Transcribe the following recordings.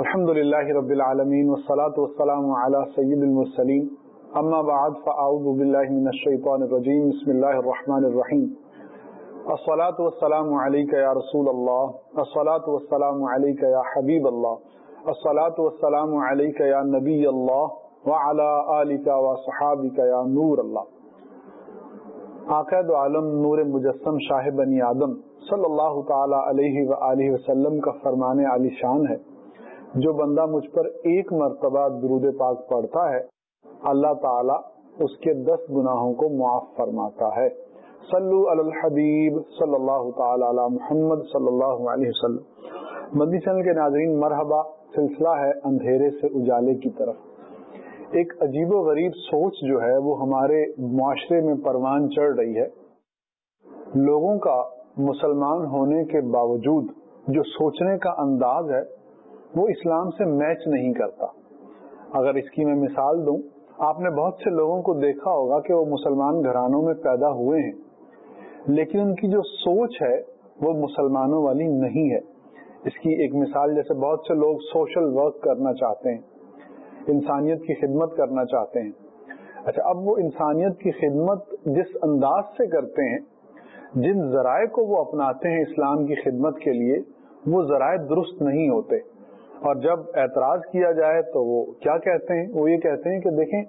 الحمد لله رب العالمين والصلاة والسلام على سيد المرسلين أما بعد فأعوذ بالله من الشيطان الرجيم بسم الله الرحمن الرحيم الصلاة والسلام عليك يا رسول الله الصلاة والسلام عليك يا حبيب الله الصلاة والسلام عليك يا نبي الله وعلى آلك وصحابك يا نور الله عقید عالم نور مجسم شاہ بنی آدم صلی اللہ تعالی علیہ وآلہ وسلم کا فرمان علی شان ہے. جو بندہ مجھ پر ایک مرتبہ درود پاک پڑھتا ہے، اللہ تعالی اس کے دس گناہوں کو معاف فرماتا ہے۔ صلو علی الحبیب صلی اللہ تعالی علی محمد صلی اللہ علیہ وسلم۔ مدنی چینل کے ناظرین، مرحبا، سلسلہ ہے اندھیرے سے اجالے کی طرف۔ ایک عجیب و غریب سوچ جو ہے، وہ ہمارے معاشرے میں پروان چڑھ رہی ہے۔ لوگوں کا مسلمان ہونے کے باوجود جو سوچنے کا انداز ہے وہ اسلام سے میچ نہیں کرتا۔ اگر اس کی میں مثال دوں، آپ نے بہت سے لوگوں کو دیکھا ہوگا کہ وہ مسلمان گھرانوں میں پیدا ہوئے ہیں، لیکن ان کی جو سوچ ہے، وہ مسلمانوں والی نہیں ہے۔ اس کی ایک مثال، جیسے بہت سے لوگ سوشل ورک کرنا چاہتے ہیں، انسانیت کی خدمت کرنا چاہتے ہیں۔ اچھا اب وہ انسانیت کی خدمت جس انداز سے کرتے ہیں، جن ذرائع کو وہ اپناتے ہیں اسلام کی خدمت کے لیے، وہ ذرائع درست نہیں ہوتے۔ اور جب اعتراض کیا جائے تو وہ کیا کہتے ہیں؟ وہ یہ کہتے ہیں کہ دیکھیں،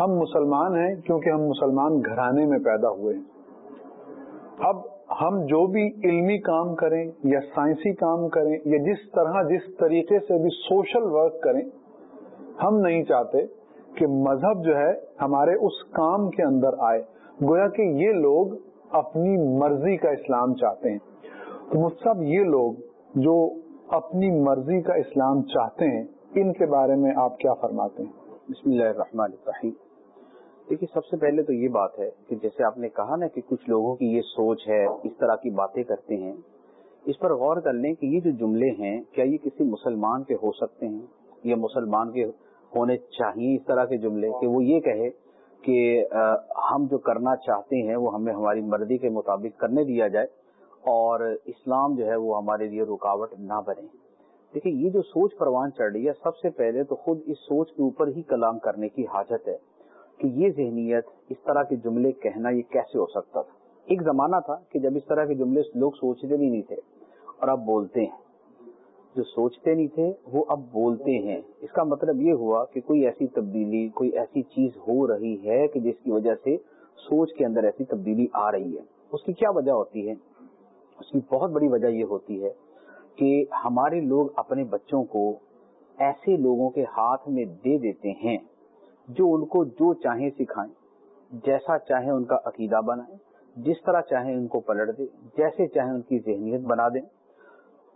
ہم مسلمان ہیں کیونکہ ہم مسلمان گھرانے میں پیدا ہوئے ہیں۔ اب ہم جو بھی علمی کام کریں یا سائنسی کام کریں یا جس طرح جس طریقے سے بھی سوشل ورک کریں، ہم نہیں چاہتے کہ مذہب جو ہے ہمارے اس کام کے اندر آئے۔ گویا کہ یہ لوگ اپنی مرضی کا اسلام چاہتے ہیں۔ تو مصحف یہ لوگ جو اپنی مرضی کا اسلام چاہتے ہیں، ان کے بارے میں آپ کیا فرماتے ہیں؟ بسم اللہ الرحمن الرحیم۔ دیکھیے، سب سے پہلے تو یہ بات ہے کہ جیسے آپ نے کہا نا کہ کچھ لوگوں کی یہ سوچ ہے، اس طرح کی باتیں کرتے ہیں۔ اس پر غور کر لیں کہ یہ جو جملے ہیں، کیا یہ کسی مسلمان کے ہو سکتے ہیں؟ یا مسلمان کے ہونے چاہیے اس طرح کے جملے؟ کہ وہ یہ کہے کہ ہم جو کرنا چاہتے ہیں، وہ ہمیں ہماری مرضی کے مطابق کرنے دیا جائے۔ اور اسلام جو ہے وہ ہمارے لیے رکاوٹ نہ بنے۔ دیکھیے یہ جو سوچ پروان چڑھ رہی ہے، سب سے پہلے تو خود اس سوچ کے اوپر ہی کلام کرنے کی حاجت ہے کہ یہ ذہنیت، اس طرح کے جملے کہنا یہ کیسے ہو سکتا تھا؟ ایک زمانہ تھا کہ جب اس طرح کے جملے لوگ سوچتے بھی نہیں تھے اور اب بولتے ہیں۔ جو سوچتے نہیں تھے، وہ اب بولتے ہیں۔ اس کا مطلب یہ ہوا کہ کوئی ایسی تبدیلی، کوئی ایسی چیز ہو رہی ہے کہ جس کی وجہ سے سوچ کے اندر ایسی تبدیلی آ رہی ہے۔ اس کی کیا وجہ ہوتی ہے؟ اس کی بہت بڑی وجہ یہ ہوتی ہے کہ ہمارے لوگ اپنے بچوں کو ایسے لوگوں کے ہاتھ میں دے دیتے ہیں جو ان کو جو چاہیں سکھائیں، جیسا چاہیں ان کا عقیدہ بنائیں، جس طرح چاہیں ان کو پلٹ دیں، جیسے چاہیں ان کی ذہنیت بنا دیں۔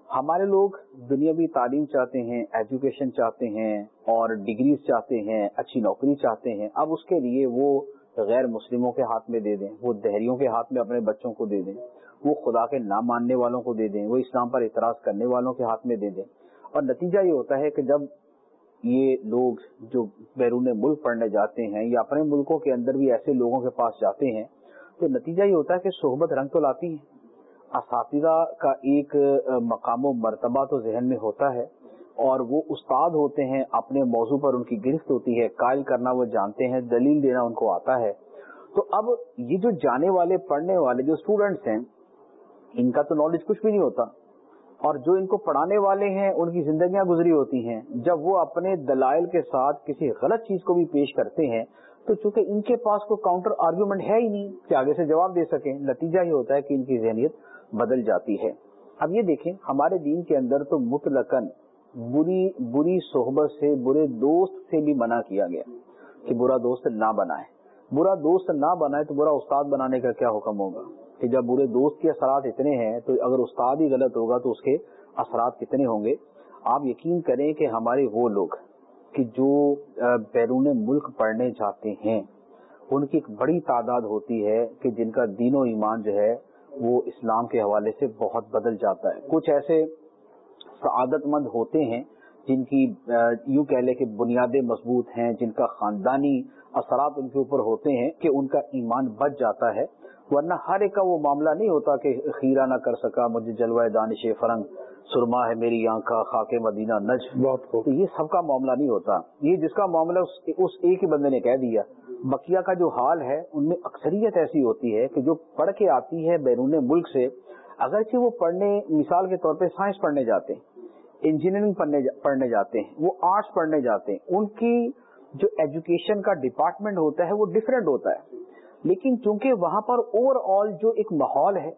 ہمارے لوگ دنیاوی تعلیم چاہتے ہیں ایجوکیشن چاہتے ہیں اور ڈگریز چاہتے ہیں، اچھی نوکری چاہتے ہیں۔ اب اس کے لیے وہ غیر مسلموں کے ہاتھ میں دے دیں، وہ دہریوں کے ہاتھ میں اپنے بچوں کو دے دیں۔ وہ خدا کے نام ماننے والوں کو دے دیں، وہ اسلام پر اعتراض کرنے والوں کے ہاتھ میں دے دیں۔ اور نتیجہ یہ ہوتا ہے کہ جب یہ لوگ جو بیرون ملک پڑھنے جاتے ہیں یا اپنے ملکوں کے اندر بھی ایسے لوگوں کے پاس جاتے ہیں، تو نتیجہ یہ ہوتا ہے کہ صحبت رنگ تو لاتی ہے۔ اساتذہ کا ایک مقام و مرتبہ تو ذہن میں ہوتا ہے اور وہ استاد ہوتے ہیں، اپنے موضوع پر ان کی گرفت ہوتی ہے، قائل کرنا وہ جانتے ہیں، دلیل دینا ان کو آتا ہے۔ تو اب یہ جو جانے والے، پڑھنے والے جو اسٹوڈینٹس ہیں ان کا تو نالج کچھ بھی نہیں ہوتا۔ اور جو ان کو پڑھانے والے ہیں، ان کی زندگیاں گزری ہوتی ہیں۔ جب وہ اپنے دلائل کے ساتھ کسی غلط چیز کو بھی پیش کرتے ہیں، تو چونکہ ان کے پاس کوئی کاؤنٹر آرگیومنٹ ہے ہی نہیں کہ آگے سے جواب دے سکیں، نتیجہ یہ ہوتا ہے کہ ان کی ذہنیت بدل جاتی ہے۔ اب یہ دیکھیں، ہمارے دین کے اندر تو مطلقاً بری بری صحبت سے، برے دوست سے بھی منع کیا گیا کہ برا دوست نہ بنائے۔ برا دوست نہ بنائے تو برا استاد بنانے کا کیا حکم ہوگا؟ کہ جب برے دوست کے اثرات اتنے ہیں تو اگر استاد ہی غلط ہوگا تو اس کے اثرات کتنے ہوں گے؟ آپ یقین کریں کہ ہمارے وہ لوگ کہ جو بیرون ملک پڑھنے جاتے ہیں، ان کی ایک بڑی تعداد ہوتی ہے کہ جن کا دین و ایمان جو ہے وہ اسلام کے حوالے سے بہت بدل جاتا ہے۔ کچھ ایسے سعادت مند ہوتے ہیں جن کی یوں کہہ لے کہ بنیادیں مضبوط ہیں، جن کا خاندانی اثرات ان کے اوپر ہوتے ہیں کہ ان کا ایمان بچ جاتا ہے۔ ورنہ ہر ایک کا وہ معاملہ نہیں ہوتا کہ خیرہ نہ کر سکا مجھے جلوہ دانش فرنگ سرما ہے میری آنکھا خاک مدینہ نج بہت خوب۔ تو یہ سب کا معاملہ نہیں ہوتا۔ یہ جس کا معاملہ اس ایک ہی بندے نے کہہ دیا۔ بقیہ کا جو حال ہے ان میں اکثریت ایسی ہوتی ہے کہ جو پڑھ کے آتی ہے بیرون ملک سے اگرچہ وہ پڑھنے مثال کے طور پہ سائنس پڑھنے جاتے ہیں انجینئرنگ پڑھنے جاتے ہیں وہ آرٹس پڑھنے جاتے ہیں ان کی جو ایجوکیشن کا ڈپارٹمنٹ ہوتا ہے وہ ڈفرینٹ ہوتا ہے۔ لیکن چونکہ وہاں پر اوور آل جو ایک ماحول ہے،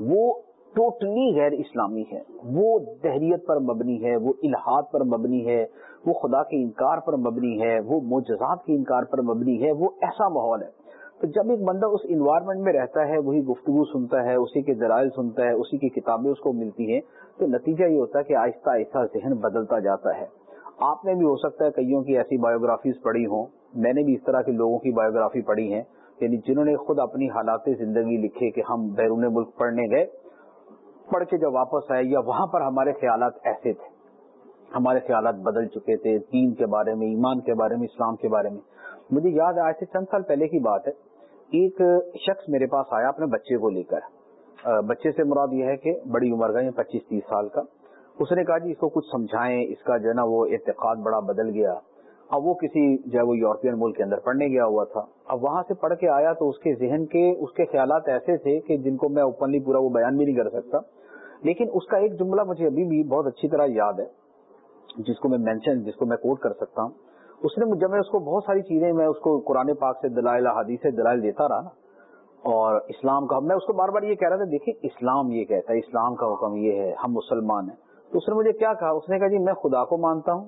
وہ ٹوٹلی غیر اسلامی ہے۔ وہ دہریت پر مبنی ہے، وہ الحاد پر مبنی ہے، وہ خدا کے انکار پر مبنی ہے، وہ معجزات کے انکار پر مبنی ہے، وہ ایسا ماحول ہے۔ تو جب ایک بندہ اس انوائرمنٹ میں رہتا ہے، وہی گفتگو سنتا ہے، اسی کے دلائل سنتا ہے، اسی کی کتابیں اس کو ملتی ہیں، تو نتیجہ یہ ہوتا ہے کہ آہستہ آہستہ ذہن بدلتا جاتا ہے۔ آپ نے بھی ہو سکتا ہے کئیوں کی ایسی بایوگرافیز پڑھی ہوں۔ میں نے بھی اس طرح کے لوگوں کی بایوگرافی پڑھی ہے یعنی جنہوں نے خود اپنی حالات زندگی لکھے کہ ہم بیرون ملک پڑھنے گئے، پڑھ کے جب واپس آئے یا وہاں پر ہمارے خیالات ایسے تھے۔ ہمارے خیالات بدل چکے تھے، دین کے بارے میں، ایمان کے بارے میں، اسلام کے بارے میں۔ مجھے یاد آج سے چند سال پہلے کی بات ہے، ایک شخص میرے پاس آیا اپنے بچے کو لے کر۔ بچے سے مراد یہ ہے کہ بڑی عمر کا یعنی پچیس تیس سال کا۔ اس نے کہا جی اس کو کچھ سمجھائیں، اس کا جو ہے نا وہ اعتقاد بڑا بدل گیا۔ اب وہ کسی جو ہے وہ یورپین ملک کے اندر پڑھنے گیا ہوا تھا۔ اب وہاں سے پڑھ کے آیا تو اس کے ذہن کے، اس کے خیالات ایسے تھے کہ جن کو میں اوپنلی پورا وہ بیان بھی نہیں کر سکتا۔ لیکن اس کا ایک جملہ مجھے ابھی بھی بہت اچھی طرح یاد ہے، جس کو میں مینشن جس کو میں کوٹ کر سکتا ہوں۔ اس نے جب میں اس کو بہت ساری چیزیں، میں اس کو قرآن پاک سے دلائل حدیث سے دلائل دیتا رہا نا، اور اسلام کا میں اس کو بار بار یہ کہہ رہا تھا دیکھیں اسلام یہ کہتا ہے، اسلام کا حکم یہ ہے، ہم مسلمان ہیں۔ تو اس نے مجھے کیا کہا؟ اس نے کہا جی میں خدا کو مانتا ہوں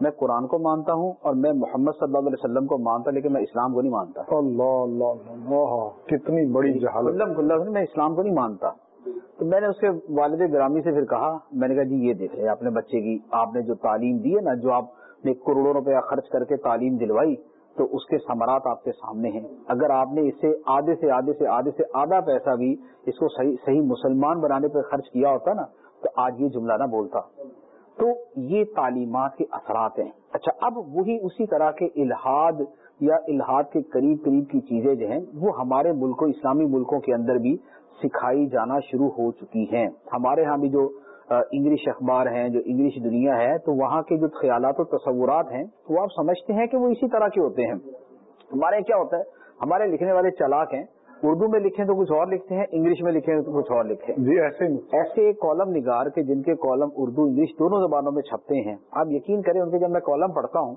میں قرآن کو مانتا ہوں اور میں محمد صلی اللہ علیہ وسلم کو مانتا لیکن میں اسلام کو نہیں مانتا۔ اللہ اللہ اللہ کتنی بڑی جہالت۔ میں اسلام کو نہیں مانتا۔ تو میں نے اس کے والد گرامی سے پھر کہا میں نے کہا جی یہ دیکھے اپنے بچے کی آپ نے جو تعلیم دی ہے نا جو آپ نے کروڑوں روپیہ خرچ کر کے تعلیم دلوائی تو اس کے ثمرات آپ کے سامنے ہیں۔ اگر آپ نے اسے آدھے سے آدھے سے آدھے سے آدھا پیسہ بھی اس کو صحیح صحیح مسلمان بنانے پہ خرچ کیا ہوتا نا تو آج یہ جملہ نہ بولتا۔ تو یہ تعلیمات کے اثرات ہیں۔ اچھا اب وہی اسی طرح کے الحاد یا الحاد کے قریب قریب کی چیزیں جو ہیں، وہ ہمارے ملکوں، اسلامی ملکوں کے اندر بھی سکھائی جانا شروع ہو چکی ہیں۔ ہمارے ہاں بھی جو انگلش اخبار ہیں، جو انگلش دنیا ہے، تو وہاں کے جو خیالات و تصورات ہیں وہ آپ سمجھتے ہیں کہ وہ اسی طرح کے ہوتے ہیں۔ ہمارے کیا ہوتا ہے؟ ہمارے لکھنے والے چلاک ہیں اردو میں لکھیں تو کچھ اور لکھتے ہیں انگلش میں لکھیں تو کچھ اور لکھیں۔ جی ایسے ایسے کالم نگار کے جن کے کالم اردو انگلش دونوں زبانوں میں چھپتے ہیں آپ یقین کریں ان کے جب میں کالم پڑھتا ہوں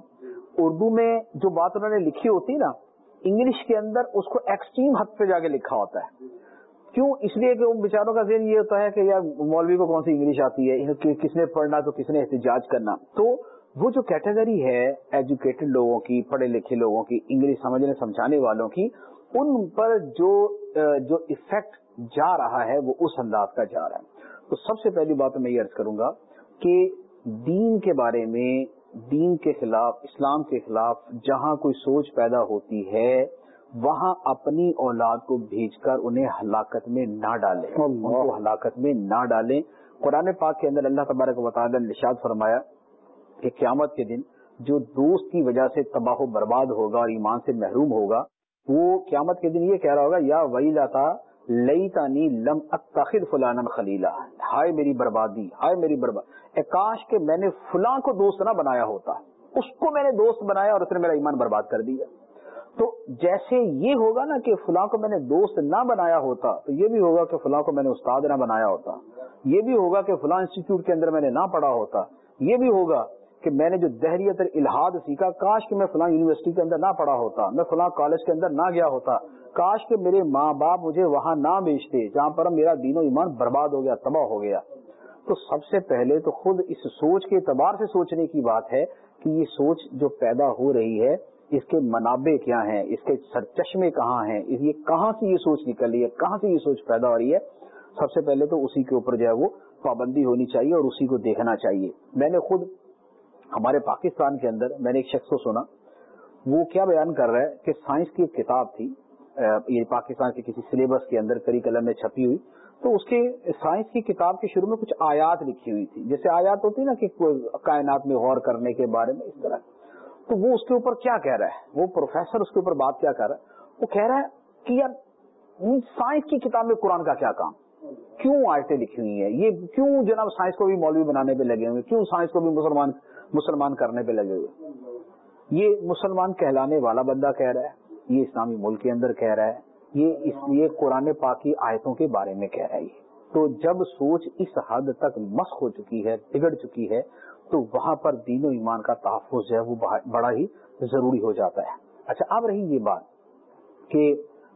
اردو میں جو بات انہوں نے لکھی ہوتی نا انگلش کے اندر اس کو ایکسٹریم حد پہ جا کے لکھا ہوتا ہے۔ کیوں؟ اس لیے کہ ان بیچاروں کا ذہن یہ ہوتا ہے کہ یار مولوی کو کون سی انگلش آتی ہے کس نے پڑھنا تو کس نے احتجاج کرنا۔ تو وہ جو کیٹیگری ہے ایجوکیٹڈ لوگوں کی پڑھے لکھے لوگوں کی انگلش سمجھنے سمجھانے والوں کی ان پر جو جو افیکٹ جا رہا ہے وہ اس انداز کا جا رہا ہے۔ تو سب سے پہلی بات میں یہ عرض کروں گا کہ دین کے بارے میں دین کے خلاف اسلام کے خلاف جہاں کوئی سوچ پیدا ہوتی ہے وہاں اپنی اولاد کو بھیج کر انہیں ہلاکت میں نہ ڈالیں۔ ان کو ہلاکت میں نہ ڈالیں۔ قرآن پاک کے اندر اللہ تبارک و تعالیٰ نے نشاد فرمایا کہ قیامت کے دن جو دوست کی وجہ سے تباہ و برباد ہوگا اور ایمان سے محروم ہوگا وہ قیامت کے دن یہ کہہ رہا ہوگا، یا وہی لاتا لئی تانی لم اتخذ فلان خلیلا۔ ہائے میری بربادی، ہائے میری برباد۔ کاش کہ میں نے فلاں کو دوست نہ بنایا ہوتا۔ اس کو میں نے دوست بنایا اور اس نے میرا ایمان برباد کر دیا۔ تو جیسے یہ ہوگا نا کہ فلاں کو میں نے دوست نہ بنایا ہوتا، تو یہ بھی ہوگا کہ فلاں کو میں نے استاد نہ بنایا ہوتا۔ یہ بھی ہوگا کہ فلاں انسٹیٹیوٹ کے اندر میں نے نہ پڑھا ہوتا۔ یہ بھی ہوگا کہ میں نے جو دہریت الحاد سیکھا، کاش کہ میں فلاں یونیورسٹی کے اندر نہ پڑھا ہوتا، میں فلاں کالج کے اندر نہ گیا ہوتا، کاش کہ میرے ماں باپ مجھے وہاں نہ بیچتے، جہاں پر میرا دین و ایمان برباد ہو گیا، تباہ ہو گیا۔ تو سب سے پہلے تو خود اس سوچ کے اعتبار سے سوچنے کی بات ہے کہ یہ سوچ جو پیدا ہو رہی ہے، اس کے منابع کیا ہیں، اس کے سرچشمے کہاں ہیں یہ کہاں سے یہ سوچ نکل رہی ہے، کہاں سے یہ سوچ پیدا ہو رہی ہے؟ سب سے پہلے تو اسی کے اوپر جو ہے وہ پابندی ہونی چاہیے اور اسی کو دیکھنا چاہیے۔ میں نے خود ہمارے پاکستان کے اندر میں نے ایک شخص کو سنا، وہ کیا بیان کر رہا ہے کہ سائنس کی ایک کتاب تھی یہ یعنی پاکستان کے کسی سلیبس کے اندر کری قلم میں چھپی ہوئی، تو اس کے سائنس کی کتاب کے شروع میں کچھ آیات لکھی ہوئی تھی جیسے آیات ہوتی نا کہ کائنات میں غور کرنے کے بارے میں، اس طرح۔ تو وہ اس کے اوپر کیا کہہ رہا ہے؟ وہ پروفیسر اس کے اوپر بات کیا کر رہا ہے؟ وہ کہہ رہا ہے کہ یار سائنس کی کتاب میں قرآن کا کیا کام؟ کیوں آیتیں لکھی ہوئی ہیں؟ یہ کیوں جناب سائنس کو بھی مولوی بنانے پہ لگے ہوئے کیوں سائنس کو بھی مسلمان مسلمان کرنے پہ لگے ہوئے۔ یہ مسلمان کہلانے والا بندہ کہہ رہا ہے، یہ اسلامی ملک کے اندر کہہ رہا ہے، یہ اس لیے قرآن پاک کی آیتوں کے بارے میں کہہ رہا ہے۔ تو جب سوچ اس حد تک مسخ ہو چکی ہے، بگڑ چکی ہے، تو وہاں پر دین و ایمان کا تحفظ ہے وہ بڑا ہی ضروری ہو جاتا ہے۔ اچھا اب رہی یہ بات کہ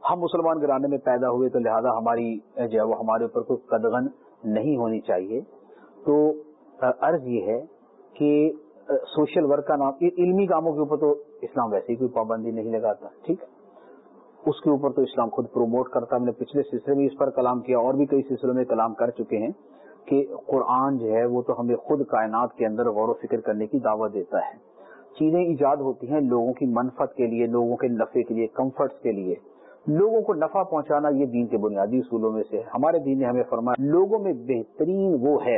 ہم مسلمان گرانے میں پیدا ہوئے تو لہذا ہماری جو ہے وہ ہمارے اوپر کوئی قدغن نہیں ہونی چاہیے۔ تو عرض یہ ہے کہ سوشل ورک کا نام علمی کاموں کے اوپر تو اسلام ویسے ہی کوئی پابندی نہیں لگاتا، ٹھیک اس کے اوپر تو اسلام خود پروموٹ کرتا ہم نے پچھلے سلسلے میں اس پر کلام کیا، اور بھی کئی سلسلوں میں کلام کر چکے ہیں کہ قرآن جو ہے وہ تو ہمیں خود کائنات کے اندر غور و فکر کرنے کی دعوت دیتا ہے۔ چیزیں ایجاد ہوتی ہیں لوگوں کی منفت کے لیے، لوگوں کے نفے کے لیے کمفرٹس کے لیے۔ لوگوں کو نفع پہنچانا یہ دین کے بنیادی اصولوں میں سے ہمارے دین نے ہمیں فرمایا، لوگوں میں بہترین وہ ہے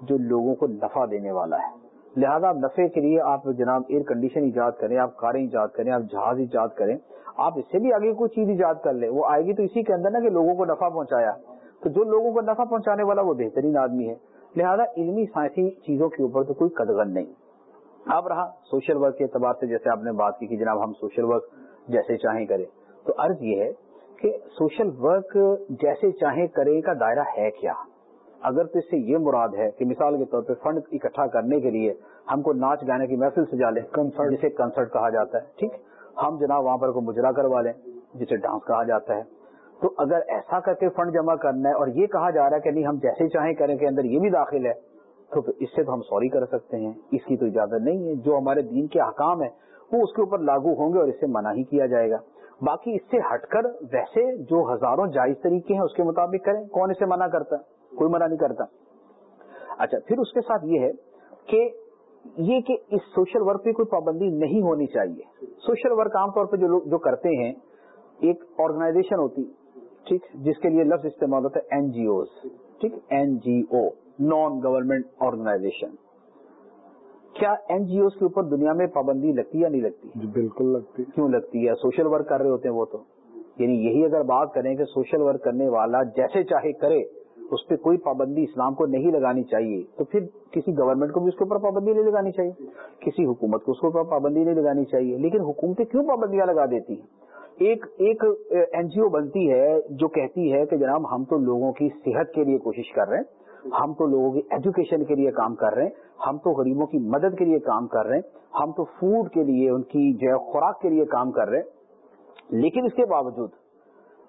جو لوگوں کو نفع دینے والا ہے۔ لہذا نفے کے لیے آپ جناب ایئر کنڈیشن ایجاد کریں، آپ کاریں ایجاد کریں، آپ جہاز ایجاد کریں، آپ اس سے بھی آگے کوئی چیز ایجاد کر لیں۔ وہ آئے گی تو اسی کے اندر نا کہ لوگوں کو نفع پہنچایا۔ تو جو لوگوں کو نفع پہنچانے والا وہ بہترین آدمی ہے۔ لہذا علمی سائنسی چیزوں کے اوپر تو کوئی قدغن نہیں۔ اب رہا سوشل ورک کے اعتبار سے جیسے آپ نے بات کی کہ جناب ہم سوشل ورک جیسے چاہیں کریں۔ تو عرض یہ ہے کہ سوشل ورک جیسے چاہیں کرے کا دائرہ ہے کیا؟ اگر تو اس سے یہ مراد ہے کہ مثال کے طور پہ فنڈ اکٹھا کرنے کے لیے ہم کو ناچ گانے کی محفل سجا لیں کنسرٹ جسے کنسرٹ کہا جاتا ہے ٹھیک؟ ہم جناب وہاں پر کو مجرا کروا لیں جسے ڈانس کہا جاتا ہے۔ تو اگر ایسا کر کے فنڈ جمع کرنا ہے اور یہ کہا جا رہا ہے کہ نہیں ہم جیسے چاہیں کریں کہ اندر یہ بھی داخل ہے تو اس سے تو ہم سوری کر سکتے ہیں۔ اس کی تو اجازت نہیں ہے۔ جو ہمارے دین کے احکام ہے وہ اس کے اوپر لاگو ہوں گے اور اس سے منع ہی کیا جائے گا۔ باقی اس سے ہٹ کر ویسے جو ہزاروں جائز طریقے ہیں اس کے مطابق کریں۔ کون اسے منع کرتا ہے؟ کوئی منع نہیں کرتا۔ اچھا پھر اس کے ساتھ یہ ہے کہ یہ کہ اس سوشل ورک پہ کوئی پابندی نہیں ہونی چاہیے۔ سوشل ورک عام طور پہ جو لوگ جو کرتے ہیں ایک آرگنائزیشن ہوتی ٹھیک جس کے لیے لفظ استعمال ہوتا ہے این جی اوز ٹھیک N G O non government organization کیا این جی اوز کے اوپر دنیا میں پابندی لگتی یا نہیں لگتی؟ جی بالکل لگتی۔ کیوں لگتی؟ ہے سوشل ورک کر رہے ہوتے ہیں وہ تو؟ یعنی یہی اگر بات کریں کہ سوشل ورک کرنے والا جیسے چاہے کرے اس پہ کوئی پابندی اسلام کو نہیں لگانی چاہیے، تو پھر کسی گورنمنٹ کو بھی اس کے اوپر پابندی نہیں لگانی چاہیے۔ کسی حکومت کو اس کے اوپر پابندی نہیں لگانی چاہیے۔ لیکن حکومتیں کیوں پابندیاں لگا دیتی ہیں؟ ایک ایک این جی او بنتی ہے جو کہتی ہے کہ جناب ہم تو لوگوں کی صحت کے لیے کوشش کر رہے ہیں، ہم تو لوگوں کی ایجوکیشن کے لیے کام کر رہے ہیں، ہم تو غریبوں کی مدد کے لیے کام کر رہے ہیں، ہم تو فوڈ کے لیے ان کی جو ہے خوراک کے لیے کام کر رہے ہیں۔ لیکن اس کے باوجود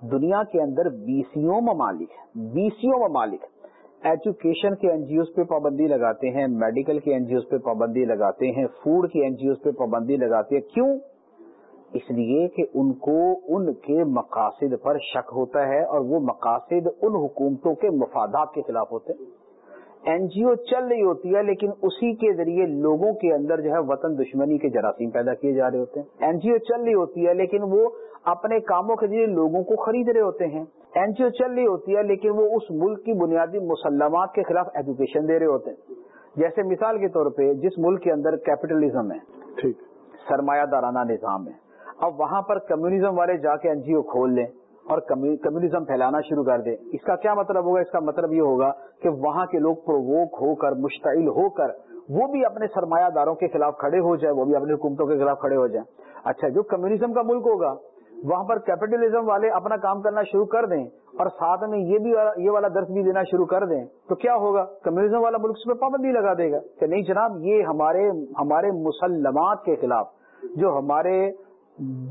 دنیا کے اندر بیسوں ممالک بیسوں ممالک ایجوکیشن کے این جی اوز پہ پابندی لگاتے ہیں میڈیکل کے این جی اوز پہ پابندی لگاتے ہیں فوڈ کے این جی اوز پہ پابندی لگاتے ہیں۔ کیوں؟ اس لیے کہ ان کو ان کے مقاصد پر شک ہوتا ہے اور وہ مقاصد ان حکومتوں کے مفادات کے خلاف ہوتے ہیں۔ این جی او چل رہی ہوتی ہے، لیکن اسی کے ذریعے لوگوں کے اندر جو ہے وطن دشمنی کے جراثیم پیدا کیے جا رہے ہوتے ہیں۔ این جی او چل رہی ہوتی ہے، لیکن وہ اپنے کاموں کے ذریعے لوگوں کو خرید رہے ہوتے ہیں۔ این جی او چل رہی ہوتی ہے لیکن وہ اس ملک کی بنیادی مسلمات کے خلاف ایجوکیشن دے رہے ہوتے ہیں۔ جیسے مثال کے طور پہ جس ملک کے اندر کیپٹلزم ہے ٹھیک۔ سرمایہ دارانہ نظام ہے۔ اب وہاں پر کمیونزم والے جا کے این جی او کھول لیں اور کمیونزم پھیلانا شروع کر دیں۔ اس کا کیا مطلب ہوگا؟ اس کا مطلب یہ ہوگا کہ وہاں کے لوگ پرووک ہو کر مشتعل ہو کر وہ بھی اپنے سرمایہ داروں کے خلاف کھڑے ہو جائے وہ بھی اپنی حکومتوں کے خلاف کھڑے ہو جائیں۔ اچھا جو کمیونزم کا ملک ہوگا وہاں پر کیپٹلزم والے اپنا کام کرنا شروع کر دیں اور ساتھ میں یہ بھی یہ والا درس بھی دینا شروع کر دیں تو کیا ہوگا؟ کمیونزم والا ملک اس پہ پابندی لگا دے گا کہ نہیں جناب یہ ہمارے ہمارے مسلمات کے خلاف جو ہمارے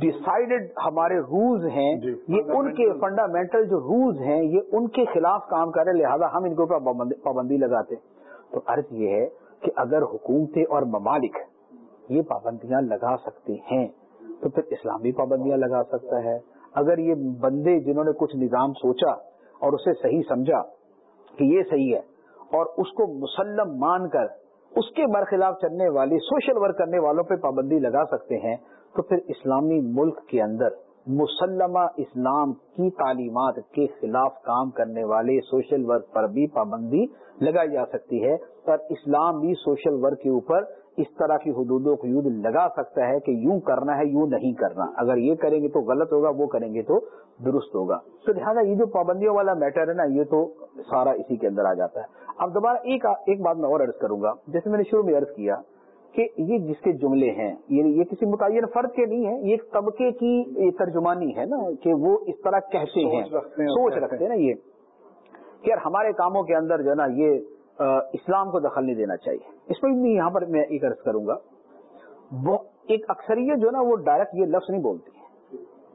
ڈسائڈڈ ہمارے رولز ہیں جی یہ ان کے فنڈامنٹل جو رولز ہیں یہ ان کے خلاف کام کرے لہذا ہم ان کے اوپر پابندی لگاتے تو عرض یہ ہے کہ اگر حکومتیں اور ممالک یہ پابندیاں لگا سکتے ہیں تو پھر اسلام بھی پابندیاں لگا سکتا ہے۔ اگر یہ بندے جنہوں نے کچھ نظام سوچا اور اسے صحیح سمجھا کہ یہ صحیح ہے اور اس کو مسلم مان کر اس کے برخلاف چلنے والی سوشل ورک کرنے والوں پہ پابندی لگا سکتے ہیں، تو پھر اسلامی ملک کے اندر مسلمہ اسلام کی تعلیمات کے خلاف کام کرنے والے سوشل ورک پر بھی پابندی لگائی جا سکتی ہے۔ اور اسلام بھی سوشل ورک کے اوپر اس طرح کی حدود و قیود لگا سکتا ہے کہ یوں کرنا ہے یوں نہیں کرنا۔ اگر یہ کریں گے تو غلط ہوگا وہ کریں گے تو درست ہوگا۔ تو لہٰذا یہ جو پابندیوں والا میٹر ہے نا یہ تو سارا اسی کے اندر آ جاتا ہے۔ اب دوبارہ ایک ایک بات میں اور عرض کروں گا۔ جیسے میں نے شروع میں عرض کیا کہ یہ جس کے جملے ہیں یہ یہ کسی متعین فرد کے نہیں ہے یہ ایک طبقے کی ترجمانی ہے نا کہ وہ اس طرح کہتے ہیں۔ سوچ رکھتے ہیں نا یہ کہ یار ہمارے کاموں کے اندر جو ہے نا یہ اسلام کو دخل نہیں دینا چاہیے۔ اس میں بھی یہاں پر میں ایک عرض کروں گا۔ وہ ایک اکثریت جو نا وہ ڈائریکٹ یہ لفظ نہیں بولتی۔ ہے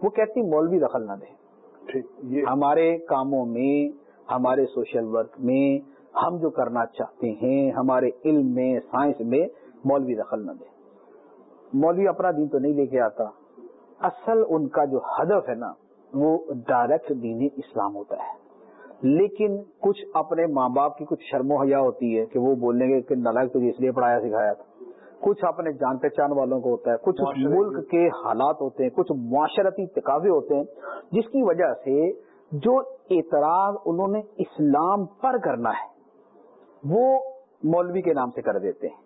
وہ کہتی مولوی دخل نہ دے۔ ہمارے کاموں میں ہمارے سوشل ورک میں ہم جو کرنا چاہتے ہیں ہمارے علم میں سائنس میں مولوی دخل نہ دے۔ مولوی اپنا دین تو نہیں لے کے آتا۔ اصل ان کا جو ہدف ہے نا وہ ڈائریکٹ دین اسلام ہوتا ہے۔ لیکن کچھ اپنے ماں باپ کی کچھ شرم و حیا ہوتی ہے کہ وہ بولیں گے کہ نالائک تجھے اس لیے پڑھایا سکھایا تھا۔ کچھ اپنے جان پہچان والوں کو ہوتا ہے کچھ ملک کے حالات ہوتے ہیں کچھ معاشرتی تقاضے ہوتے ہیں جس کی وجہ سے جو اعتراض انہوں نے اسلام پر کرنا ہے وہ مولوی کے نام سے کر دیتے ہیں۔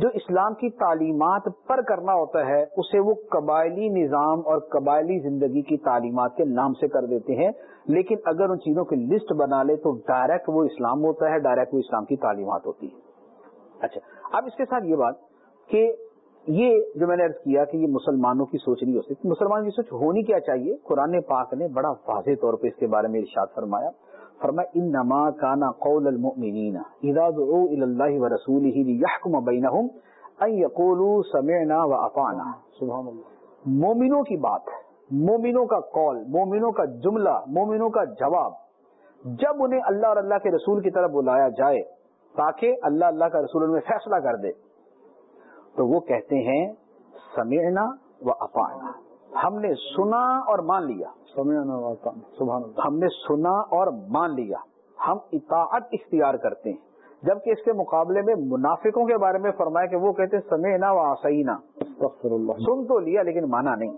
جو اسلام کی تعلیمات پر کرنا ہوتا ہے، اسے وہ قبائلی نظام اور قبائلی زندگی کی تعلیمات کے نام سے کر دیتے ہیں۔ لیکن اگر ان چیزوں کی لسٹ بنا لے تو ڈائریکٹ وہ اسلام ہوتا ہے ڈائریکٹ وہ اسلام کی تعلیمات ہوتی ہے اچھا اب اس کے ساتھ یہ بات کہ یہ جو میں نے ارض کیا کہ یہ مسلمانوں کی سوچ نہیں ہو سکتی، مسلمانوں کی سوچ ہونی کیا چاہیے؟ قرآن پاک نے بڑا واضح طور پہ اس کے بارے میں ارشاد فرمایا۔ فرمایا انما کانا قول المؤمنین اذا دعوا الى الله ورسوله ليحكم بينهم ان يقولوا سمعنا واطعنا سبحان اللہ. مومنوں کی بات مومنوں کا قول مومنوں کا جملہ مومنوں کا جواب جب انہیں اللہ اور اللہ کے رسول کی طرف بلایا جائے تاکہ اللہ اللہ کا رسول میں فیصلہ کر دے تو وہ کہتے ہیں سمعنا و اپانا ہم نے سنا اور مان لیا۔ سبحان اللہ۔ ہم نے سنا اور مان لیا۔ ہم اطاعت اختیار کرتے ہیں۔ جبکہ اس کے مقابلے میں منافقوں کے بارے میں فرمایا کہ وہ کہتے ہیں سمعنا و آسینا سن تو لیا لیکن مانا نہیں۔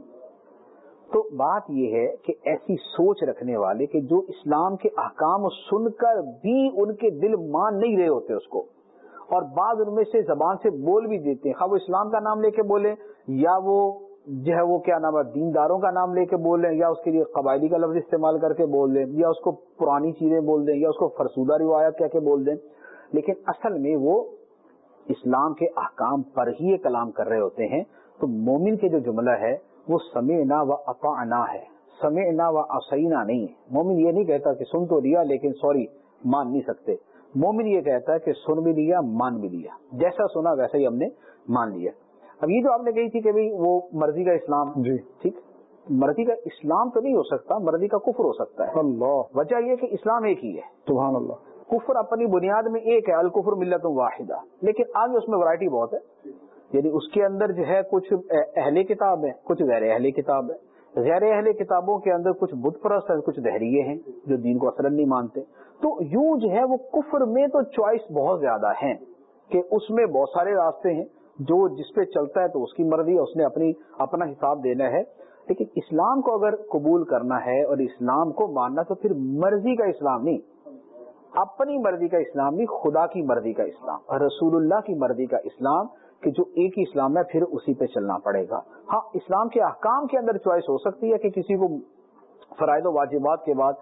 تو بات یہ ہے کہ ایسی سوچ رکھنے والے کہ جو اسلام کے احکام سن کر بھی ان کے دل مان نہیں رہے ہوتے اس کو اور بعض ان میں سے زبان سے بول بھی دیتے ہیں۔ خواہ وہ اسلام کا نام لے کے بولے یا وہ جو ہے وہ کیا نام ہے، دینداروں کا نام لے کے بول دیں یا اس کے لیے قبائلی کا لفظ استعمال کر کے بول دیں یا اس کو پرانی چیزیں بول دیں، یا اس کو فرسودہ روایت کہہ کے بول دیں۔ لیکن اصل میں وہ اسلام کے احکام پر ہی یہ کلام کر رہے ہوتے ہیں۔ تو مومن کے جو جملہ ہے، وہ سمعنا و اپانا ہے۔ سمعنا و اسینا نہیں ہے۔ مومن یہ نہیں کہتا کہ سن تو لیا، لیکن سوری، مان نہیں سکتے۔ مومن یہ کہتا ہے کہ سن بھی لیا، مان بھی لیا۔ جیسا سنا، ویسا ہی ہم نے مان لیا۔ اب یہ جو آپ نے کہی تھی کہ بھائی وہ مرضی کا اسلام جی۔ ٹھیک مرضی کا اسلام تو نہیں ہو سکتا مرضی کا کفر ہو سکتا ہے۔ اللہ۔ وجہ یہ کہ اسلام ایک ہی ہے۔ سبحان اللہ۔ کفر اپنی بنیاد میں ایک ہے الکفر ملت واحدہ۔ لیکن آگے اس میں ورائٹی بہت ہے۔ یعنی اس کے اندر جو ہے کچھ اہل کتاب ہے کچھ غیر اہل کتاب ہے غیر اہل کتابوں کے اندر کچھ بت پرست ہے کچھ دہریے ہیں جو دین کو اثر نہیں مانتے۔ تو یوں جو ہے وہ کفر میں تو چوائس بہت زیادہ ہیں کہ اس میں بہت سارے راستے ہیں۔ جو جس پہ چلتا ہے تو اس کی مرضی ہے، اس نے اپنی، اپنا حساب دینا ہے۔ لیکن اسلام کو اگر قبول کرنا ہے اور اسلام کو ماننا، تو پھر مرضی کا اسلام نہیں۔ اپنی مرضی کا اسلام نہیں، خدا کی مرضی کا اسلام، رسول اللہ کی مرضی کا اسلام، کہ جو ایک ہی اسلام ہے، پھر اسی پہ چلنا پڑے گا۔ ہاں اسلام کے احکام کے اندر چوائس ہو سکتی ہے کہ کسی کو فرائض و واجبات کے بعد